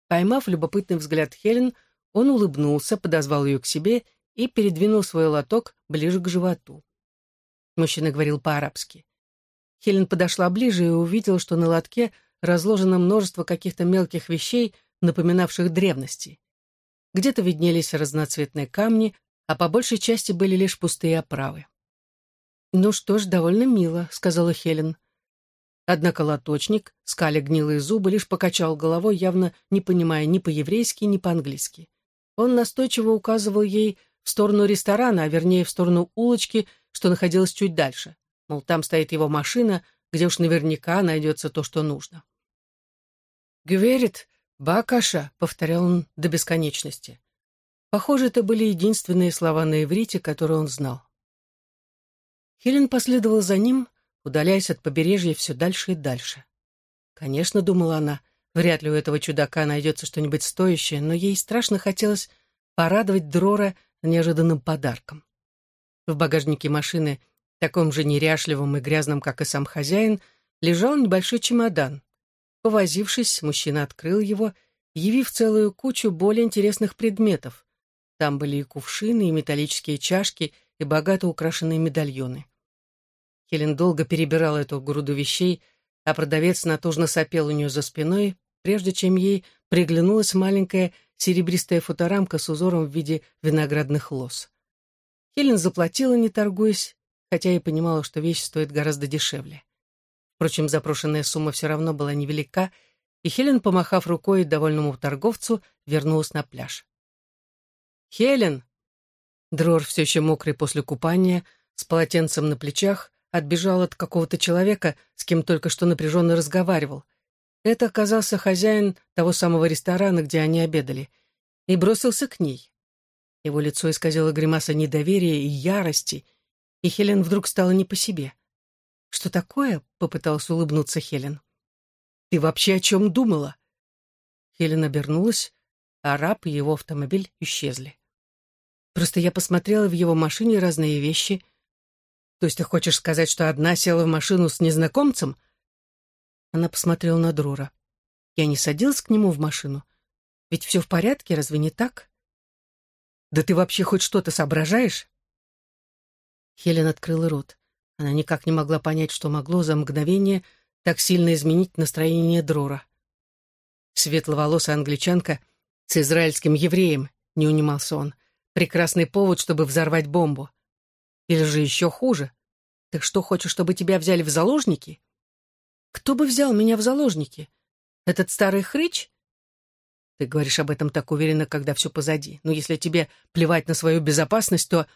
Поймав любопытный взгляд Хелен, он улыбнулся, подозвал ее к себе и передвинул свой лоток ближе к животу. Мужчина говорил по-арабски. Хелен подошла ближе и увидела, что на лотке разложено множество каких-то мелких вещей, напоминавших древности. Где-то виднелись разноцветные камни, а по большей части были лишь пустые оправы. «Ну что ж, довольно мило», — сказала Хелен. Однако лоточник, скаля гнилые зубы, лишь покачал головой, явно не понимая ни по-еврейски, ни по-английски. Он настойчиво указывал ей в сторону ресторана, а вернее в сторону улочки, что находилась чуть дальше. Мол, там стоит его машина, где уж наверняка найдется то, что нужно. «Гверит, бакаша», — повторял он до бесконечности. Похоже, это были единственные слова на иврите, которые он знал. Хелен последовала за ним, удаляясь от побережья все дальше и дальше. Конечно, думала она, вряд ли у этого чудака найдется что-нибудь стоящее, но ей страшно хотелось порадовать Дрора неожиданным подарком. В багажнике машины, таком же неряшливом и грязном, как и сам хозяин, лежал небольшой чемодан. Повозившись, мужчина открыл его, явив целую кучу более интересных предметов. Там были и кувшины, и металлические чашки, и богато украшенные медальоны. Хелен долго перебирала эту груду вещей, а продавец натужно сопел у нее за спиной, прежде чем ей приглянулась маленькая серебристая фоторамка с узором в виде виноградных лоз. Хелен заплатила, не торгуясь, хотя и понимала, что вещь стоит гораздо дешевле. Впрочем, запрошенная сумма все равно была невелика, и Хелен, помахав рукой довольному торговцу, вернулась на пляж. «Хелен!» Дрор, все еще мокрый после купания, с полотенцем на плечах, отбежал от какого-то человека, с кем только что напряженно разговаривал. Это оказался хозяин того самого ресторана, где они обедали, и бросился к ней. Его лицо исказило гримаса недоверия и ярости, и Хелен вдруг стала не по себе. «Что такое?» — попыталась улыбнуться Хелен. «Ты вообще о чем думала?» Хелен обернулась, а раб и его автомобиль исчезли. «Просто я посмотрела в его машине разные вещи. То есть ты хочешь сказать, что одна села в машину с незнакомцем?» Она посмотрела на Друра. «Я не садилась к нему в машину. Ведь все в порядке, разве не так?» «Да ты вообще хоть что-то соображаешь?» Хелен открыла рот. Она никак не могла понять, что могло за мгновение так сильно изменить настроение Дрора. Светловолосая англичанка с израильским евреем, не унимался он. Прекрасный повод, чтобы взорвать бомбу. Или же еще хуже. Ты что, хочешь, чтобы тебя взяли в заложники? Кто бы взял меня в заложники? Этот старый хрыч? Ты говоришь об этом так уверенно, когда все позади. Но если тебе плевать на свою безопасность, то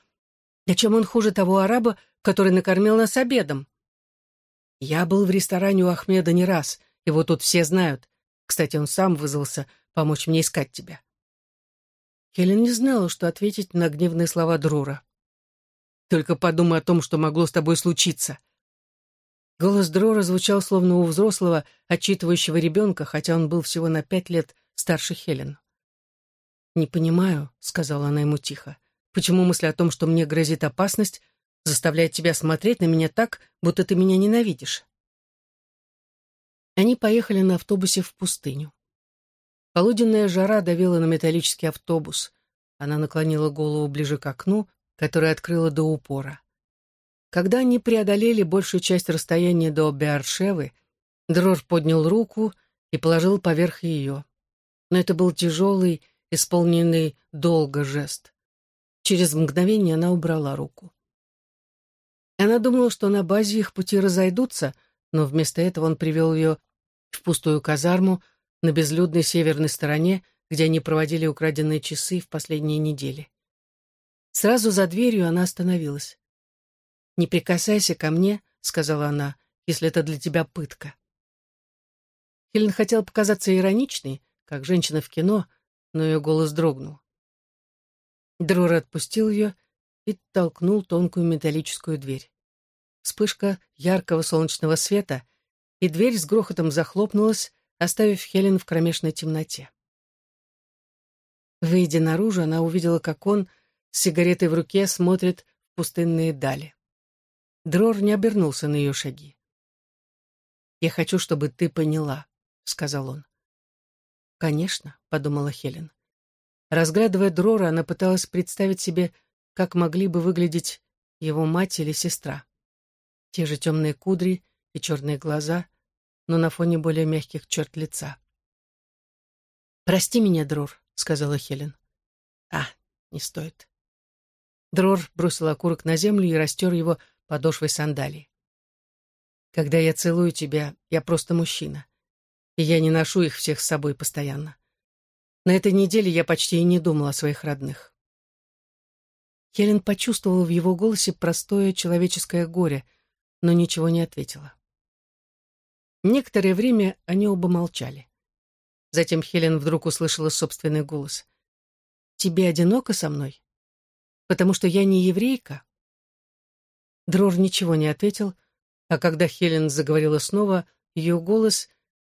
да чем он хуже того араба, который накормил нас обедом? Я был в ресторане у Ахмеда не раз, его тут все знают. Кстати, он сам вызвался помочь мне искать тебя. Хелен не знала, что ответить на гневные слова Друра. «Только подумай о том, что могло с тобой случиться». Голос Дрора звучал словно у взрослого, отчитывающего ребенка, хотя он был всего на пять лет старше Хелен. «Не понимаю», — сказала она ему тихо. Почему мысль о том, что мне грозит опасность, заставляет тебя смотреть на меня так, будто ты меня ненавидишь? Они поехали на автобусе в пустыню. Полуденная жара давила на металлический автобус. Она наклонила голову ближе к окну, которое открыла до упора. Когда они преодолели большую часть расстояния до Беаршевы, Дрор поднял руку и положил поверх ее. Но это был тяжелый, исполненный долго жест. Через мгновение она убрала руку. Она думала, что на базе их пути разойдутся, но вместо этого он привел ее в пустую казарму на безлюдной северной стороне, где они проводили украденные часы в последние недели. Сразу за дверью она остановилась. «Не прикасайся ко мне», — сказала она, — «если это для тебя пытка». Хелен хотела показаться ироничной, как женщина в кино, но ее голос дрогнул. Дрор отпустил ее и толкнул тонкую металлическую дверь. Вспышка яркого солнечного света, и дверь с грохотом захлопнулась, оставив Хелен в кромешной темноте. Выйдя наружу, она увидела, как он с сигаретой в руке смотрит в пустынные дали. Дрор не обернулся на ее шаги. «Я хочу, чтобы ты поняла», — сказал он. «Конечно», — подумала Хелен. Разглядывая Дрора, она пыталась представить себе, как могли бы выглядеть его мать или сестра. Те же темные кудри и черные глаза, но на фоне более мягких черт лица. «Прости меня, Дрор», — сказала Хелен. «А, не стоит». Дрор бросил окурок на землю и растер его подошвой сандалии. «Когда я целую тебя, я просто мужчина, и я не ношу их всех с собой постоянно. На этой неделе я почти и не думала о своих родных. Хелен почувствовала в его голосе простое человеческое горе, но ничего не ответила. Некоторое время они оба молчали. Затем Хелен вдруг услышала собственный голос. «Тебе одиноко со мной? Потому что я не еврейка?» Дрор ничего не ответил, а когда Хелен заговорила снова, ее голос,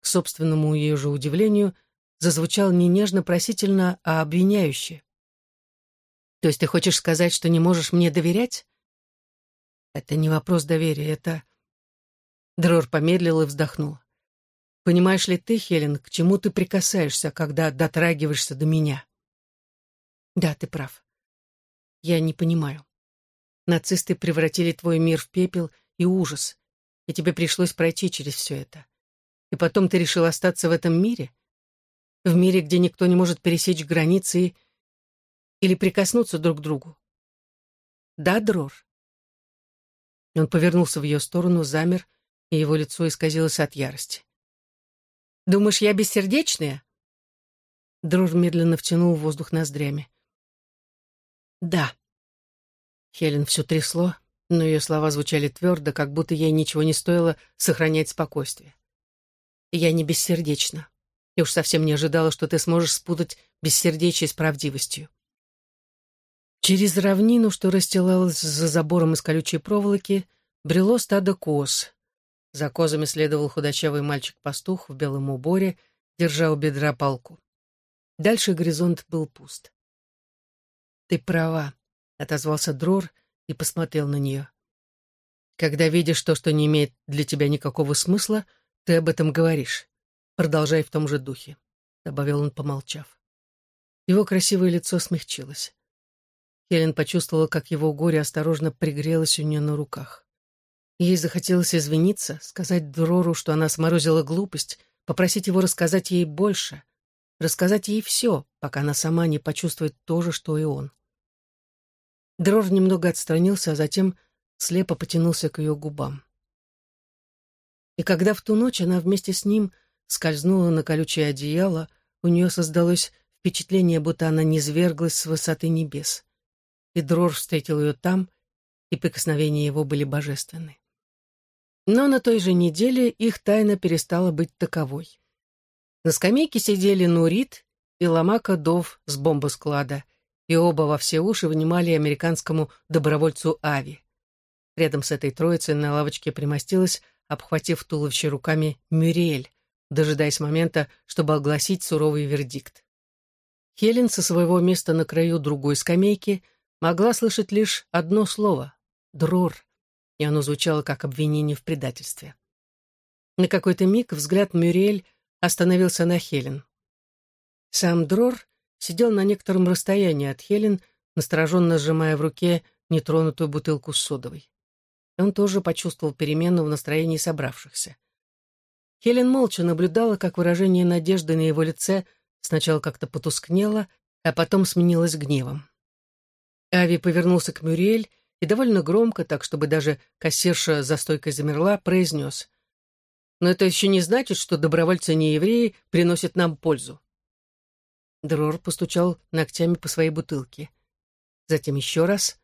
к собственному ее же удивлению, — зазвучал не нежно-просительно, а обвиняюще. «То есть ты хочешь сказать, что не можешь мне доверять?» «Это не вопрос доверия, это...» Дрор помедлил и вздохнул. «Понимаешь ли ты, Хелен, к чему ты прикасаешься, когда дотрагиваешься до меня?» «Да, ты прав. Я не понимаю. Нацисты превратили твой мир в пепел и ужас, и тебе пришлось пройти через все это. И потом ты решил остаться в этом мире? В мире, где никто не может пересечь границы или прикоснуться друг к другу. Да, Дрор? Он повернулся в ее сторону, замер, и его лицо исказилось от ярости. «Думаешь, я бессердечная?» Дрор медленно втянул воздух ноздрями. «Да». Хелен все трясло, но ее слова звучали твердо, как будто ей ничего не стоило сохранять спокойствие. «Я не бессердечна. И уж совсем не ожидала, что ты сможешь спутать бессердечие с правдивостью». Через равнину, что расстилалась за забором из колючей проволоки, брело стадо коз. За козами следовал худощавый мальчик-пастух в белом уборе, держа у бедра палку. Дальше горизонт был пуст. «Ты права», — отозвался Дрор и посмотрел на нее. «Когда видишь то, что не имеет для тебя никакого смысла, ты об этом говоришь. Продолжай в том же духе», — добавил он, помолчав. Его красивое лицо смягчилось. Хелен почувствовала, как его горе осторожно пригрелось у нее на руках. Ей захотелось извиниться, сказать Дрору, что она сморозила глупость, попросить его рассказать ей больше, рассказать ей все, пока она сама не почувствует то же, что и он. Дрор немного отстранился, а затем слепо потянулся к ее губам. И когда в ту ночь она вместе с ним скользнула на колючее одеяло, у нее создалось впечатление, будто она низверглась с высоты небес. И Дрор встретил ее там, и прикосновения его были божественны. Но на той же неделе их тайна перестала быть таковой. На скамейке сидели Нурит и Ламака Дов с бомбосклада, и оба во все уши внимали американскому добровольцу Ави. Рядом с этой троицей на лавочке примостилась, обхватив туловище руками, Мюриэль, дожидаясь момента, чтобы огласить суровый вердикт. Хелен со своего места на краю другой скамейки могла слышать лишь одно слово — «дрор», и оно звучало как обвинение в предательстве. На какой-то миг взгляд Мюриэль остановился на Хелен. Сам Дрор сидел на некотором расстоянии от Хелен, настороженно сжимая в руке нетронутую бутылку с содовой. Он тоже почувствовал перемену в настроении собравшихся. Хелен молча наблюдала, как выражение надежды на его лице сначала как-то потускнело, а потом сменилось гневом. Ави повернулся к Мюриэль и довольно громко, так чтобы даже кассирша за стойкой замерла, произнес. «Но это еще не значит, что добровольцы не евреи приносят нам пользу». Дрор постучал ногтями по своей бутылке. Затем еще раз.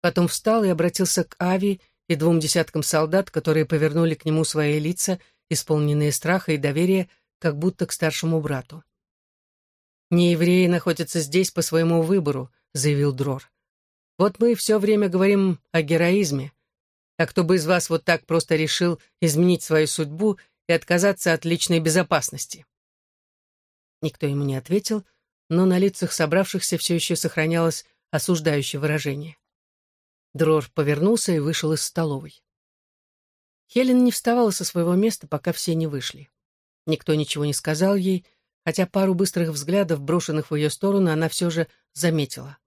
Потом встал и обратился к Ави и двум десяткам солдат, которые повернули к нему свои лица, исполненные страха и доверия, как будто к старшему брату. «Неевреи находятся здесь по своему выбору», — заявил Дрор. «Вот мы все время говорим о героизме. А кто бы из вас вот так просто решил изменить свою судьбу и отказаться от личной безопасности?» Никто ему не ответил, но на лицах собравшихся все еще сохранялось осуждающее выражение. Дрор повернулся и вышел из столовой. Хелен не вставала со своего места, пока все не вышли. Никто ничего не сказал ей, хотя пару быстрых взглядов, брошенных в ее сторону, она все же заметила.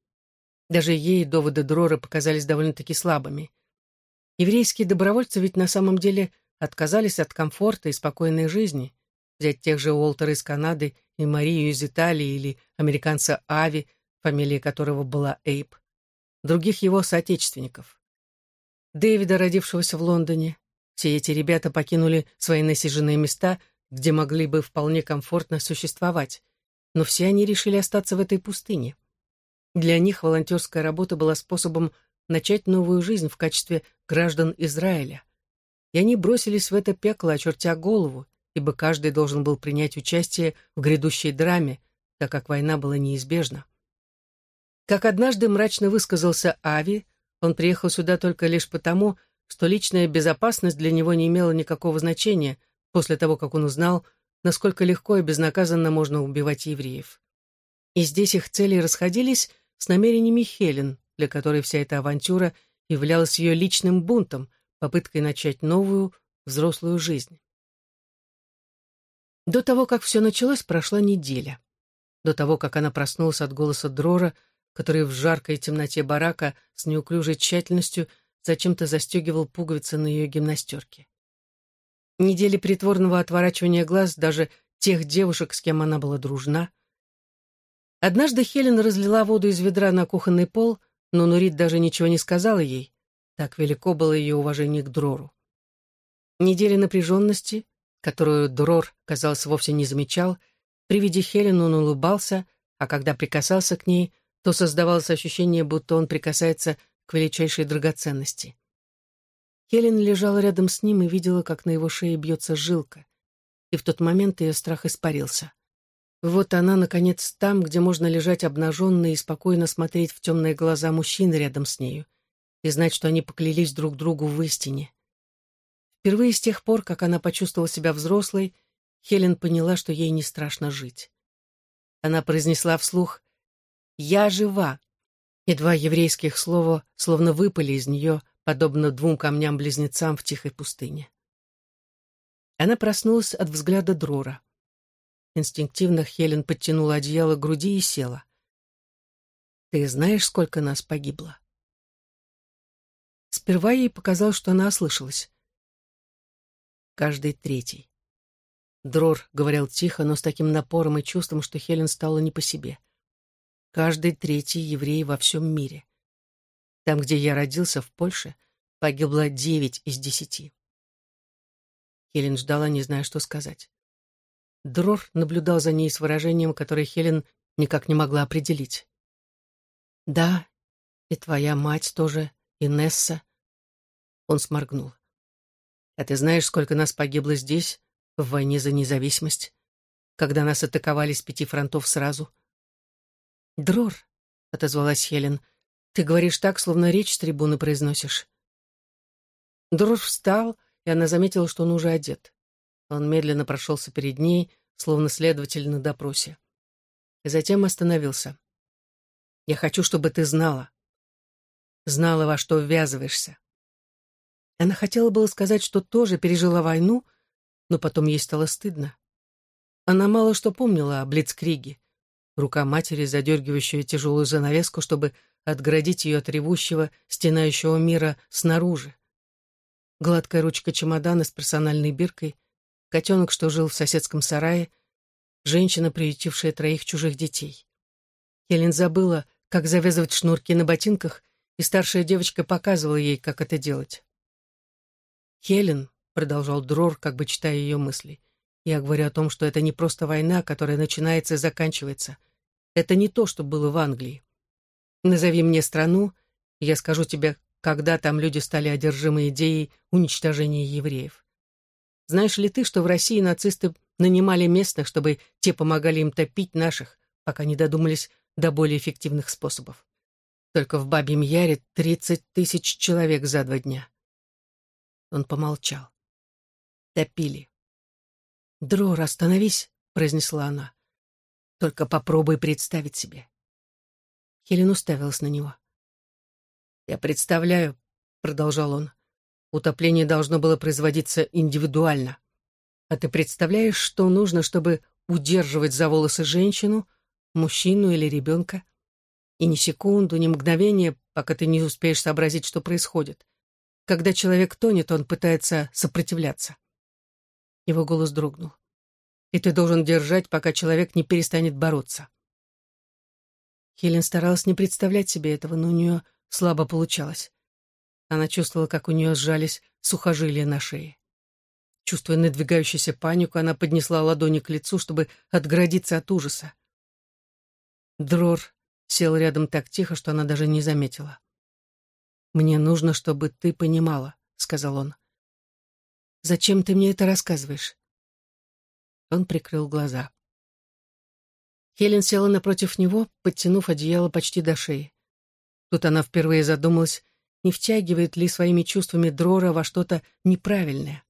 Даже ей доводы Дрора показались довольно-таки слабыми. Еврейские добровольцы ведь на самом деле отказались от комфорта и спокойной жизни. Взять тех же Уолтера из Канады и Марию из Италии или американца Ави, фамилия которого была Эйп, других его соотечественников. Дэвида, родившегося в Лондоне. Все эти ребята покинули свои насиженные места, где могли бы вполне комфортно существовать, но все они решили остаться в этой пустыне. Для них волонтерская работа была способом начать новую жизнь в качестве граждан Израиля. И они бросились в это пекло, очертя голову, ибо каждый должен был принять участие в грядущей драме, так как война была неизбежна. Как однажды мрачно высказался Ави, он приехал сюда только лишь потому, что личная безопасность для него не имела никакого значения после того, как он узнал, насколько легко и безнаказанно можно убивать евреев. И здесь их цели расходились с намерениями Хелен, для которой вся эта авантюра являлась ее личным бунтом, попыткой начать новую, взрослую жизнь. До того, как все началось, прошла неделя. До того, как она проснулась от голоса Дрора, который в жаркой темноте барака с неуклюжей тщательностью зачем-то застегивал пуговицы на ее гимнастерке. Недели притворного отворачивания глаз даже тех девушек, с кем она была дружна. Однажды Хелен разлила воду из ведра на кухонный пол, но Нурит даже ничего не сказала ей. Так велико было ее уважение к Дрору. Недели напряженности, которую Дрор, казалось, вовсе не замечал, при виде Хелен он улыбался, а когда прикасался к ней, то создавалось ощущение, будто он прикасается к величайшей драгоценности. Хелен лежала рядом с ним и видела, как на его шее бьется жилка, и в тот момент ее страх испарился. Вот она, наконец, там, где можно лежать обнаженной и спокойно смотреть в темные глаза мужчины рядом с нею и знать, что они поклялись друг другу в истине. Впервые с тех пор, как она почувствовала себя взрослой, Хелен поняла, что ей не страшно жить. Она произнесла вслух «Я жива!» и два еврейских слова словно выпали из нее, подобно двум камням-близнецам в тихой пустыне. Она проснулась от взгляда Дрора. Инстинктивно Хелен подтянула одеяло к груди и села. «Ты знаешь, сколько нас погибло?» Сперва ей показалось, что она ослышалась. Каждый третий. Дрор говорил тихо, но с таким напором и чувством, что Хелен стала не по себе. Каждый третий еврей во всем мире. Там, где я родился, в Польше, погибло девять из десяти. Хелен ждала, не зная, что сказать. Дрор наблюдал за ней с выражением, которое Хелен никак не могла определить. «Да, и твоя мать тоже, и Несса». Он сморгнул. «А ты знаешь, сколько нас погибло здесь, в войне за независимость, когда нас атаковали с пяти фронтов сразу?» «Дрор», — отозвалась Хелен, — «ты говоришь так, словно речь с трибуны произносишь». Дрор встал, и она заметила, что он уже одет. Он медленно прошелся перед ней, словно следователь на допросе. И затем остановился. «Я хочу, чтобы ты знала. Знала, во что ввязываешься». Она хотела было сказать, что тоже пережила войну, но потом ей стало стыдно. Она мало что помнила о Блицкриге. Рука матери, задергивающая тяжелую занавеску, чтобы отгородить ее от ревущего, стенающего мира снаружи. Гладкая ручка чемодана с персональной биркой — котенок, что жил в соседском сарае, женщина, приютившая троих чужих детей. Хелен забыла, как завязывать шнурки на ботинках, и старшая девочка показывала ей, как это делать. «Хелен», — продолжал Дрор, как бы читая ее мысли, «я говорю о том, что это не просто война, которая начинается и заканчивается. Это не то, что было в Англии. Назови мне страну, и я скажу тебе, когда там люди стали одержимы идеей уничтожения евреев. Знаешь ли ты, что в России нацисты нанимали местных, чтобы те помогали им топить наших, пока не додумались до более эффективных способов? Только в Бабьем Яре тридцать тысяч человек за два дня. Он помолчал. Топили. «Дрор, остановись», — произнесла она. «Только попробуй представить себе». Хелен уставилась на него. «Я представляю», — продолжал он, Утопление должно было производиться индивидуально. А ты представляешь, что нужно, чтобы удерживать за волосы женщину, мужчину или ребенка? И ни секунду, ни мгновения, пока ты не успеешь сообразить, что происходит. Когда человек тонет, он пытается сопротивляться. Его голос дрогнул. И ты должен держать, пока человек не перестанет бороться. Хелен старалась не представлять себе этого, но у нее слабо получалось. Она чувствовала, как у нее сжались сухожилия на шее. Чувствуя надвигающуюся панику, она поднесла ладони к лицу, чтобы отгородиться от ужаса. Дрор сел рядом так тихо, что она даже не заметила. «Мне нужно, чтобы ты понимала», — сказал он. «Зачем ты мне это рассказываешь?» Он прикрыл глаза. Хелен села напротив него, подтянув одеяло почти до шеи. Тут она впервые задумалась, не втягивает ли своими чувствами Дрора во что-то неправильное.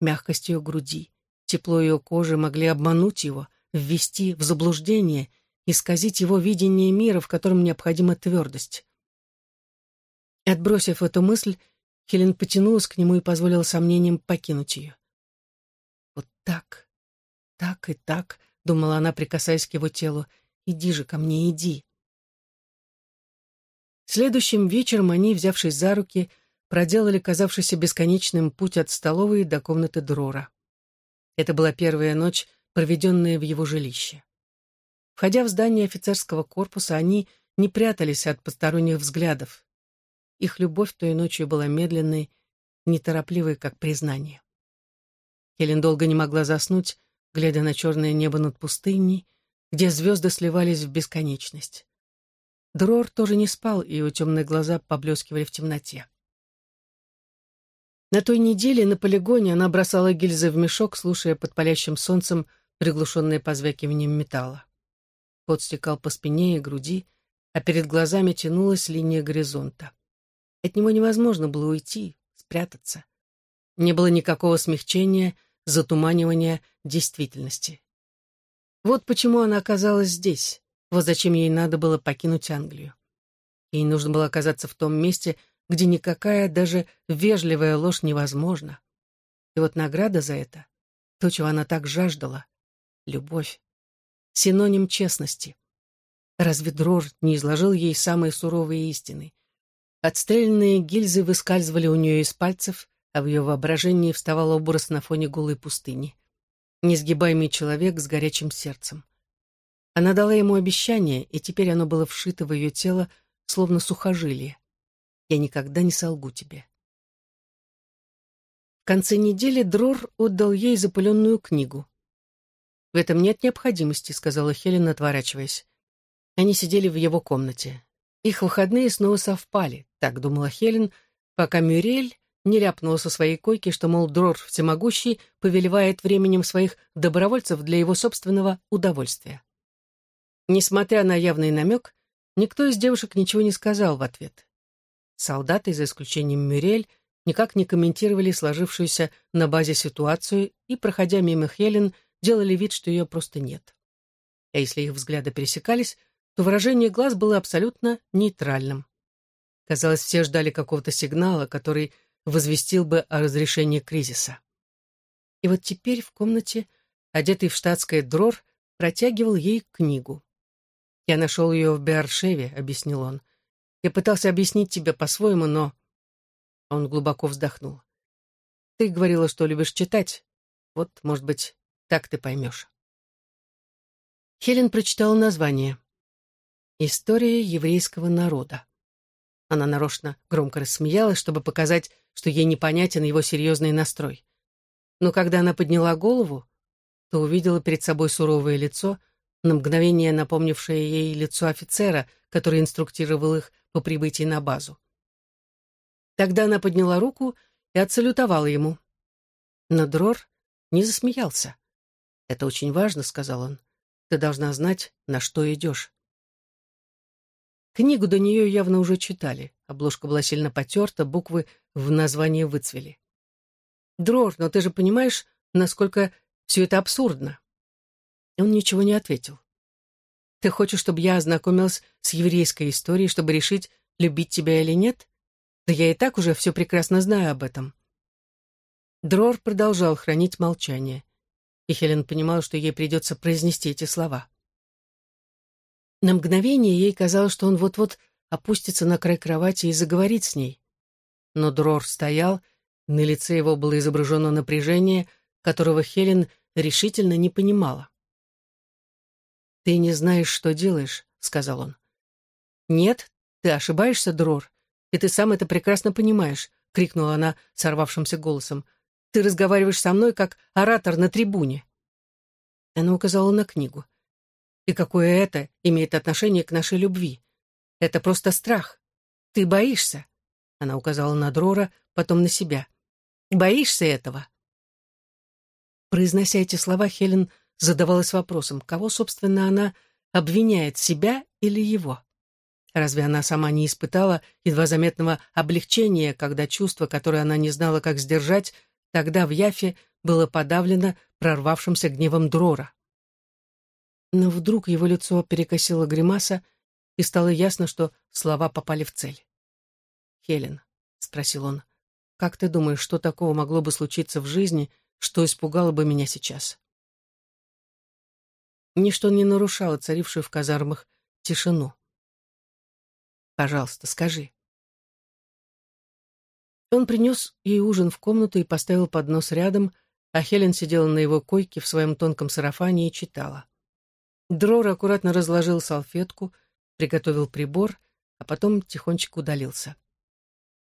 Мягкость ее груди, тепло ее кожи могли обмануть его, ввести в заблуждение, исказить его видение мира, в котором необходима твердость. Отбросив эту мысль, Хелен потянулась к нему и позволила сомнениям покинуть ее. «Вот так, так и так», — думала она, прикасаясь к его телу, — «иди же ко мне, иди». Следующим вечером они, взявшись за руки, проделали казавшийся бесконечным путь от столовой до комнаты Дрора. Это была первая ночь, проведенная в его жилище. Входя в здание офицерского корпуса, они не прятались от посторонних взглядов. Их любовь той ночью была медленной, неторопливой, как признание. Хелен долго не могла заснуть, глядя на черное небо над пустыней, где звезды сливались в бесконечность. Дрор тоже не спал, и его темные глаза поблескивали в темноте. На той неделе на полигоне она бросала гильзы в мешок, слушая под палящим солнцем приглушенное позвякиванием металла. Пот стекал по спине и груди, а перед глазами тянулась линия горизонта. От него невозможно было уйти, спрятаться. Не было никакого смягчения, затуманивания действительности. Вот почему она оказалась здесь, вот зачем ей надо было покинуть Англию. Ей нужно было оказаться в том месте, где никакая даже вежливая ложь невозможна. И вот награда за это — то, чего она так жаждала — любовь, синоним честности. Разве Дрор не изложил ей самые суровые истины? Отстрельные гильзы выскальзывали у нее из пальцев, а в ее воображении вставал образ на фоне голой пустыни. Несгибаемый человек с горячим сердцем. Она дала ему обещание, и теперь оно было вшито в ее тело, словно сухожилие. Я никогда не солгу тебе. В конце недели Дрор отдал ей запыленную книгу. «В этом нет необходимости», — сказала Хелен, отворачиваясь. Они сидели в его комнате. Их выходные снова совпали, так думала Хелен, пока Мюрель не ляпнула со своей койки, что, мол, Дрор всемогущий повелевает временем своих добровольцев для его собственного удовольствия. Несмотря на явный намек, никто из девушек ничего не сказал в ответ. Солдаты, за исключением Мюрель, никак не комментировали сложившуюся на базе ситуацию и, проходя мимо Хелен, делали вид, что ее просто нет. А если их взгляды пересекались, то выражение глаз было абсолютно нейтральным. Казалось, все ждали какого-то сигнала, который возвестил бы о разрешении кризиса. И вот теперь в комнате, одетый в штатское дрор, протягивал ей книгу. «Я нашел ее в Беаршеве», — объяснил он. Я пытался объяснить тебе по-своему, но...» Он глубоко вздохнул. «Ты говорила, что любишь читать. Вот, может быть, так ты поймешь». Хелен прочитала название. «История еврейского народа». Она нарочно громко рассмеялась, чтобы показать, что ей непонятен его серьезный настрой. Но когда она подняла голову, то увидела перед собой суровое лицо, на мгновение напомнившее ей лицо офицера, который инструктировал их по прибытии на базу. Тогда она подняла руку и отсалютовала ему. Но Дрор не засмеялся. «Это очень важно», — сказал он. «Ты должна знать, на что идешь». Книгу до нее явно уже читали. Обложка была сильно потерта, буквы в названии выцвели. «Дрор, но ты же понимаешь, насколько все это абсурдно?» Он ничего не ответил. Ты хочешь, чтобы я ознакомилась с еврейской историей, чтобы решить, любить тебя или нет? Да я и так уже все прекрасно знаю об этом». Дрор продолжал хранить молчание, и Хелен понимала, что ей придется произнести эти слова. На мгновение ей казалось, что он вот-вот опустится на край кровати и заговорит с ней. Но Дрор стоял, на лице его было изображено напряжение, которого Хелен решительно не понимала. «Ты не знаешь, что делаешь», — сказал он. «Нет, ты ошибаешься, Дрор, и ты сам это прекрасно понимаешь», — крикнула она сорвавшимся голосом. «Ты разговариваешь со мной, как оратор на трибуне». Она указала на книгу. «И какое это имеет отношение к нашей любви? Это просто страх. Ты боишься». Она указала на Дрора, потом на себя. «Боишься этого?» Произнося эти слова, Хелен задавалась вопросом, кого, собственно, она обвиняет, себя или его? Разве она сама не испытала едва заметного облегчения, когда чувство, которое она не знала, как сдержать, тогда в Яфе было подавлено прорвавшимся гневом Дрора? Но вдруг его лицо перекосило гримаса, и стало ясно, что слова попали в цель. «Хелен», — спросил он, — «как ты думаешь, что такого могло бы случиться в жизни, что испугало бы меня сейчас?» Ничто не нарушало царившую в казармах тишину. «Пожалуйста, скажи». Он принес ей ужин в комнату и поставил поднос рядом, а Хелен сидела на его койке в своем тонком сарафане и читала. Дрор аккуратно разложил салфетку, приготовил прибор, а потом тихонечко удалился.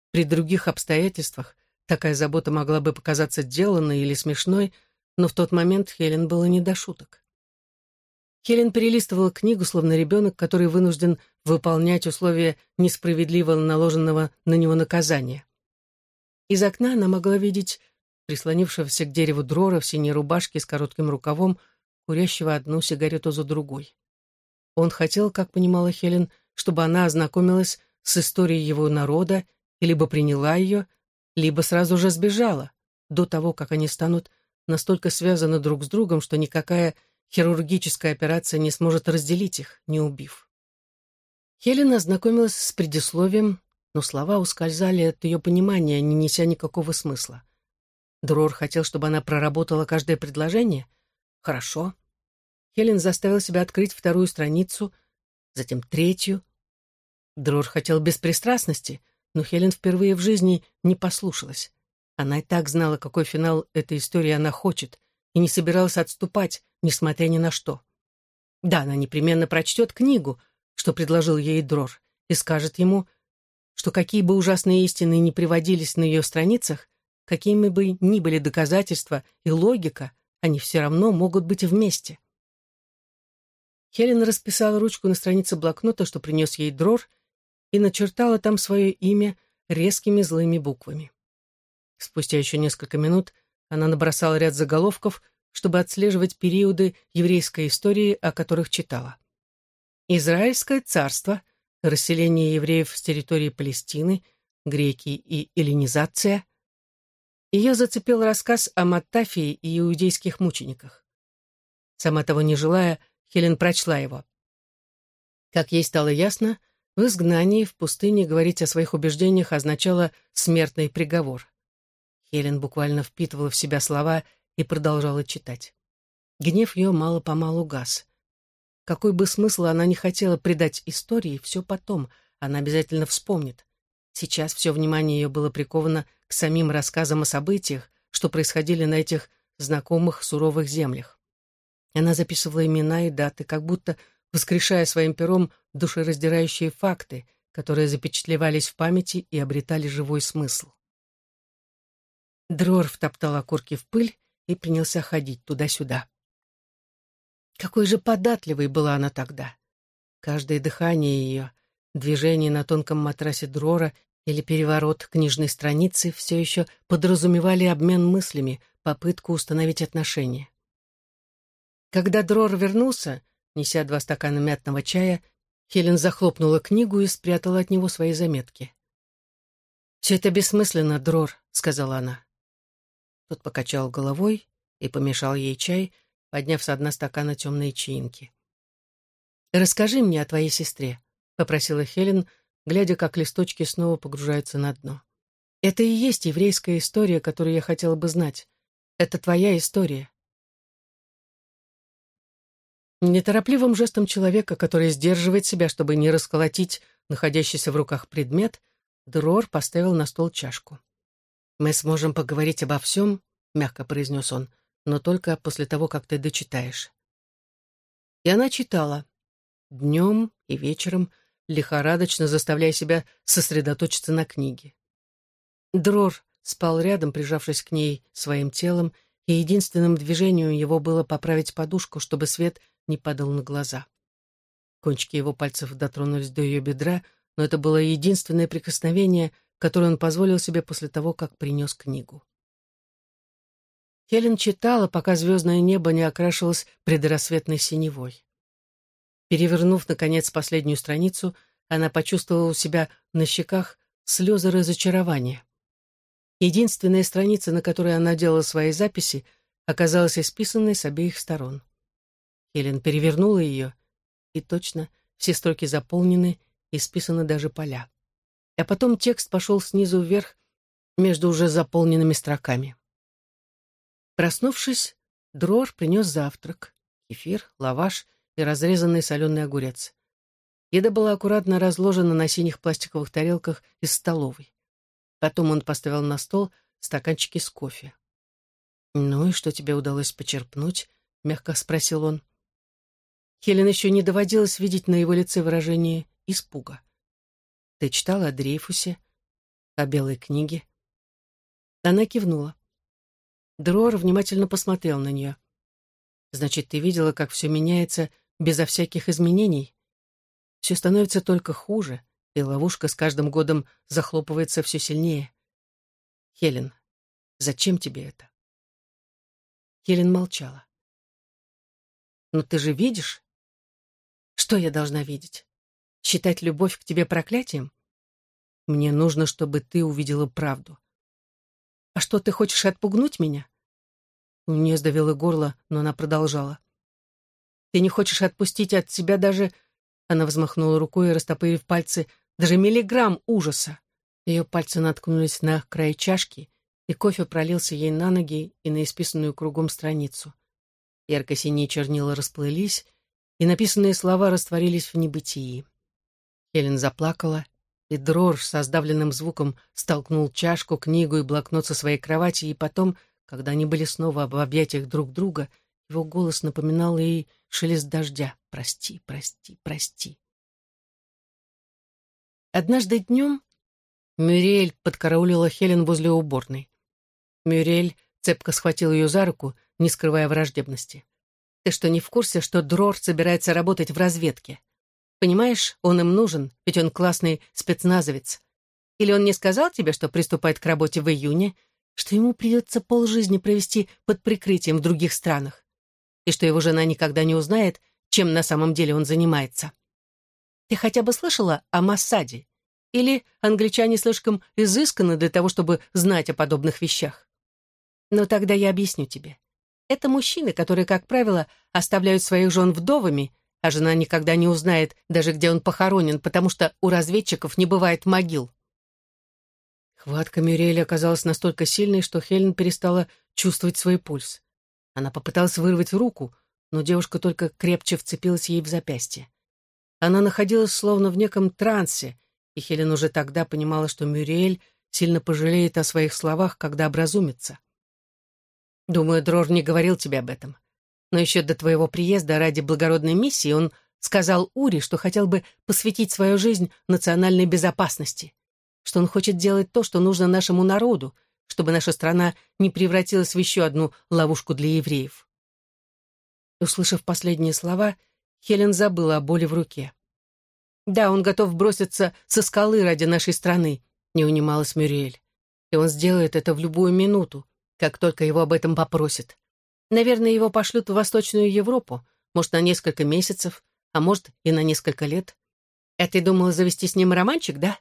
При других обстоятельствах такая забота могла бы показаться деланной или смешной, но в тот момент Хелен было не до шуток. Хелен перелистывала книгу, словно ребенок, который вынужден выполнять условия несправедливо наложенного на него наказания. Из окна она могла видеть прислонившегося к дереву дрора в синей рубашке с коротким рукавом, курящего одну сигарету за другой. Он хотел, как понимала Хелен, чтобы она ознакомилась с историей его народа и либо приняла ее, либо сразу же сбежала, до того, как они станут настолько связаны друг с другом, что никакая хирургическая операция не сможет разделить их, не убив. Хелен ознакомилась с предисловием, но слова ускользали от ее понимания, не неся никакого смысла. Дрор хотел, чтобы она проработала каждое предложение? Хорошо. Хелен заставил себя открыть вторую страницу, затем третью. Дрор хотел беспристрастности, но Хелен впервые в жизни не послушалась. Она и так знала, какой финал этой истории она хочет, и не собиралась отступать, несмотря ни на что. Да, она непременно прочтет книгу, что предложил ей Дрор, и скажет ему, что какие бы ужасные истины ни приводились на ее страницах, какими бы ни были доказательства и логика, они все равно могут быть вместе. Хелен расписала ручку на странице блокнота, что принес ей Дрор, и начертала там свое имя резкими злыми буквами. Спустя еще несколько минут она набросала ряд заголовков, чтобы отслеживать периоды еврейской истории, о которых читала. Израильское царство, расселение евреев с территории Палестины, греки и эллинизация. Ее зацепил рассказ о Маттафии и иудейских мучениках. Сама того не желая, Хелен прочла его. Как ей стало ясно, в изгнании в пустыне говорить о своих убеждениях означало смертный приговор. Хелен буквально впитывала в себя слова и продолжала читать. Гнев ее мало-помалу гас. Какой бы смысл она ни хотела придать истории, все потом, она обязательно вспомнит. Сейчас все внимание ее было приковано к самим рассказам о событиях, что происходили на этих знакомых суровых землях. Она записывала имена и даты, как будто воскрешая своим пером душераздирающие факты, которые запечатлевались в памяти и обретали живой смысл. Дрор втоптал окурки в пыль и принялся ходить туда-сюда. Какой же податливой была она тогда! Каждое дыхание ее, движение на тонком матрасе Дрора или переворот книжной страницы все еще подразумевали обмен мыслями, попытку установить отношения. Когда Дрор вернулся, неся два стакана мятного чая, Хелен захлопнула книгу и спрятала от него свои заметки. «Все это бессмысленно, Дрор», — сказала она. Тот покачал головой и помешал ей чай, подняв с дна стакана темные чаинки. «Расскажи мне о твоей сестре», — попросила Хелен, глядя, как листочки снова погружаются на дно. «Это и есть еврейская история, которую я хотела бы знать. Это твоя история». Неторопливым жестом человека, который сдерживает себя, чтобы не расколотить находящийся в руках предмет, Дрор поставил на стол чашку. «Мы сможем поговорить обо всем», — мягко произнес он, «но только после того, как ты дочитаешь». И она читала. Днем и вечером, лихорадочно заставляя себя сосредоточиться на книге. Дрор спал рядом, прижавшись к ней своим телом, и единственным движением его было поправить подушку, чтобы свет не падал на глаза. Кончики его пальцев дотронулись до ее бедра, но это было единственное прикосновение, которое он позволил себе после того, как принес книгу. Хелен читала, пока звездное небо не окрашивалось предрассветной синевой. Перевернув, наконец, последнюю страницу, она почувствовала у себя на щеках слезы разочарования. Единственная страница, на которой она делала свои записи, оказалась исписанной с обеих сторон. Хелен перевернула ее, и точно все строки заполнены, исписаны даже поля. А потом текст пошел снизу вверх между уже заполненными строками. Проснувшись, Дрор принес завтрак, кефир, лаваш и разрезанный соленый огурец. Еда была аккуратно разложена на синих пластиковых тарелках из столовой. Потом он поставил на стол стаканчики с кофе. «Ну и что тебе удалось почерпнуть?» — мягко спросил он. Хелен еще не доводилось видеть на его лице выражение испуга. «Ты читала о Дрейфусе? О белой книге?» Она кивнула. Дрор внимательно посмотрел на нее. «Значит, ты видела, как все меняется безо всяких изменений? Все становится только хуже, и ловушка с каждым годом захлопывается все сильнее. Хелен, зачем тебе это?» Хелен молчала. «Но ты же видишь?» «Что я должна видеть? Считать любовь к тебе проклятием? Мне нужно, чтобы ты увидела правду. А что, ты хочешь отпугнуть меня?» У нее сдавило горло, но она продолжала. «Ты не хочешь отпустить от себя даже...» Она взмахнула рукой, растопырив пальцы, даже миллиграмм ужаса. Ее пальцы наткнулись на край чашки, и кофе пролился ей на ноги и на исписанную кругом страницу. Ярко-синие чернила расплылись, и написанные слова растворились в небытии. Хелен заплакала, и Дрор со сдавленным звуком столкнул чашку, книгу и блокнот со своей кровати, и потом, когда они были снова в объятиях друг друга, его голос напоминал ей шелест дождя. «Прости, прости, прости». Однажды днем Мюриэль подкараулила Хелен возле уборной. Мюрель цепко схватил ее за руку, не скрывая враждебности. «Ты что, не в курсе, что Дрор собирается работать в разведке? Понимаешь, он им нужен, ведь он классный спецназовец. Или он не сказал тебе, что приступает к работе в июне, что ему придется полжизни провести под прикрытием в других странах, и что его жена никогда не узнает, чем на самом деле он занимается? Ты хотя бы слышала о Массаде? Или англичане слишком изысканы для того, чтобы знать о подобных вещах? Но тогда я объясню тебе. Это мужчины, которые, как правило, оставляют своих жен вдовами, а жена никогда не узнает даже, где он похоронен, потому что у разведчиков не бывает могил. Хватка Мюрреля оказалась настолько сильной, что Хелен перестала чувствовать свой пульс. Она попыталась вырвать руку, но девушка только крепче вцепилась ей в запястье. Она находилась словно в неком трансе, и Хелен уже тогда понимала, что Мюриэль сильно пожалеет о своих словах, когда образумится. Думаю, Дрор не говорил тебе об этом. Но еще до твоего приезда ради благородной миссии он сказал Ури, что хотел бы посвятить свою жизнь национальной безопасности, что он хочет делать то, что нужно нашему народу, чтобы наша страна не превратилась в еще одну ловушку для евреев. Услышав последние слова, Хелен забыла о боли в руке. «Да, он готов броситься со скалы ради нашей страны», — не унималась Мюриэль. «И он сделает это в любую минуту, как только его об этом попросят. Наверное, его пошлют в Восточную Европу, может, на несколько месяцев, а может, и на несколько лет. А ты думала завести с ним романчик, да?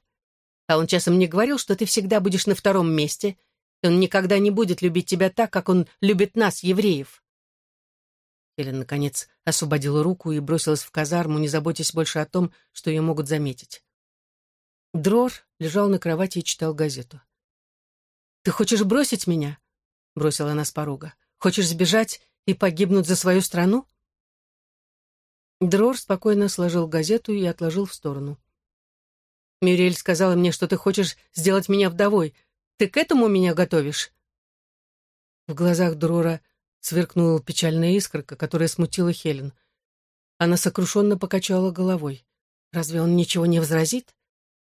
А он часом не говорил, что ты всегда будешь на втором месте, и он никогда не будет любить тебя так, как он любит нас, евреев. Хелен, наконец, освободила руку и бросилась в казарму, не заботясь больше о том, что ее могут заметить. Дрор лежал на кровати и читал газету. «Ты хочешь бросить меня?» — бросила она с порога. «Хочешь сбежать и погибнуть за свою страну?» Дрор спокойно сложил газету и отложил в сторону. «Мюрель сказала мне, что ты хочешь сделать меня вдовой. Ты к этому меня готовишь?» В глазах Дрора сверкнула печальная искорка, которая смутила Хелен. Она сокрушенно покачала головой. «Разве он ничего не возразит?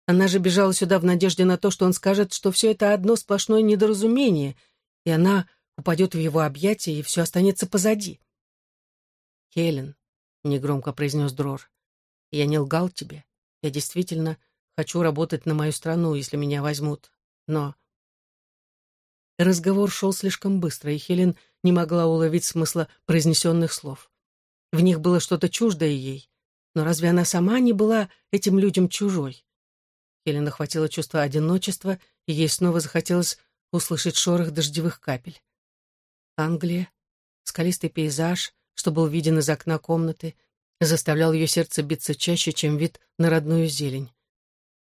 Она же бежала сюда в надежде на то, что он скажет, что все это одно сплошное недоразумение, и она упадет в его объятия, и все останется позади. «Хелен», — негромко произнес Дрор, — «я не лгал тебе. Я действительно хочу работать на мою страну, если меня возьмут. Но...» Разговор шел слишком быстро, и Хелен не могла уловить смысла произнесенных слов. В них было что-то чуждое ей. Но разве она сама не была этим людям чужой? Хелен охватило чувство одиночества, и ей снова захотелось услышать шорох дождевых капель. Англия, скалистый пейзаж, что был виден из окна комнаты, заставлял ее сердце биться чаще, чем вид на родную зелень.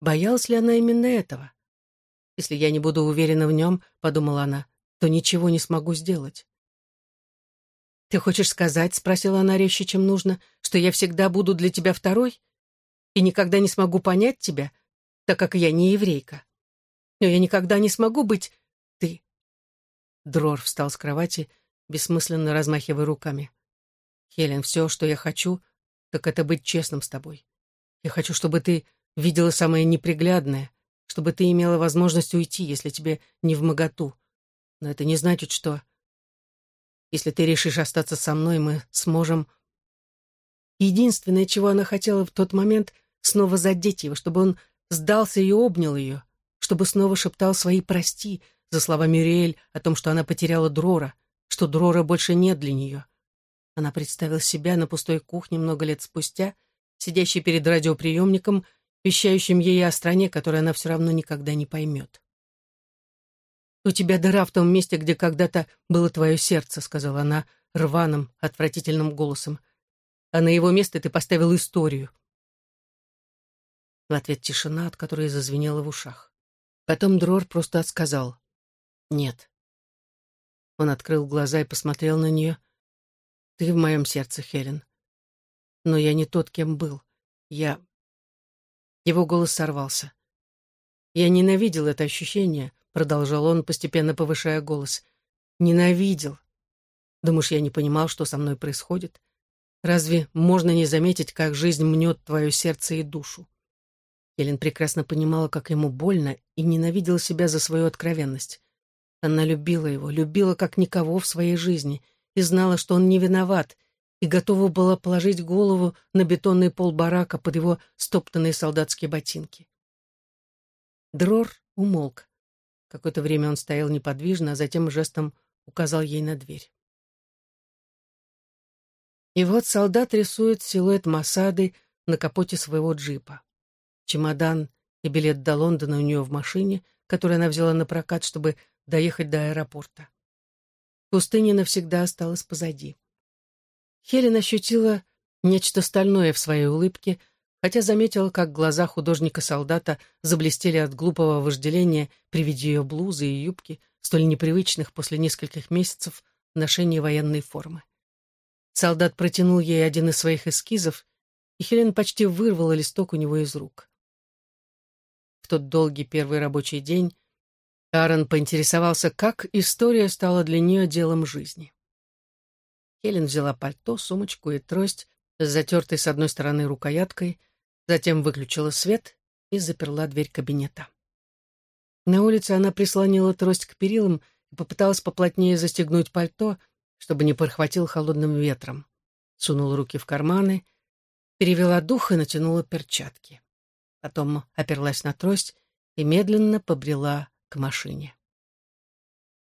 Боялась ли она именно этого? «Если я не буду уверена в нем, — подумала она, — то ничего не смогу сделать». «Ты хочешь сказать, — спросила она резче, чем нужно, — что я всегда буду для тебя второй? И никогда не смогу понять тебя, так как я не еврейка?» Но я никогда не смогу быть ты. Дрор встал с кровати, бессмысленно размахивая руками. Хелен, все, что я хочу, так это быть честным с тобой. Я хочу, чтобы ты видела самое неприглядное, чтобы ты имела возможность уйти, если тебе не в моготу. Но это не значит, что... Если ты решишь остаться со мной, мы сможем... Единственное, чего она хотела в тот момент, снова задеть его, чтобы он сдался и обнял ее, чтобы снова шептал свои «прости» за слова Мюриэль о том, что она потеряла Дрора, что Дрора больше нет для нее. Она представила себя на пустой кухне много лет спустя, сидящей перед радиоприемником, вещающим ей о стране, которую она все равно никогда не поймет. «У тебя дыра в том месте, где когда-то было твое сердце», — сказала она рваным, отвратительным голосом. «А на его место ты поставил историю». В ответ тишина, от которой зазвенела в ушах. Потом Дрор просто отсказал. «Нет». Он открыл глаза и посмотрел на нее. «Ты в моем сердце, Хелен. Но я не тот, кем был. Я...» Его голос сорвался. «Я ненавидел это ощущение», — продолжал он, постепенно повышая голос. «Ненавидел. Думаешь, я не понимал, что со мной происходит? Разве можно не заметить, как жизнь мнет твое сердце и душу?» Елен прекрасно понимала, как ему больно, и ненавидела себя за свою откровенность. Она любила его, любила как никого в своей жизни, и знала, что он не виноват, и готова была положить голову на бетонный пол барака под его стоптанные солдатские ботинки. Дрор умолк. Какое-то время он стоял неподвижно, а затем жестом указал ей на дверь. И вот солдат рисует силуэт Масады на капоте своего джипа. Чемодан и билет до Лондона у нее в машине, который она взяла на прокат, чтобы доехать до аэропорта. Пустыня навсегда осталась позади. Хелен ощутила нечто стальное в своей улыбке, хотя заметила, как глаза художника-солдата заблестели от глупого вожделения при виде ее блузы и юбки, столь непривычных после нескольких месяцев ношения военной формы. Солдат протянул ей один из своих эскизов, и Хелен почти вырвала листок у него из рук. В тот долгий первый рабочий день Аарон поинтересовался, как история стала для нее делом жизни. Хелен взяла пальто, сумочку и трость с затертой с одной стороны рукояткой, затем выключила свет и заперла дверь кабинета. На улице она прислонила трость к перилам и попыталась поплотнее застегнуть пальто, чтобы не порхватил холодным ветром. Сунула руки в карманы, перевела дух и натянула перчатки. Потом оперлась на трость и медленно побрела к машине.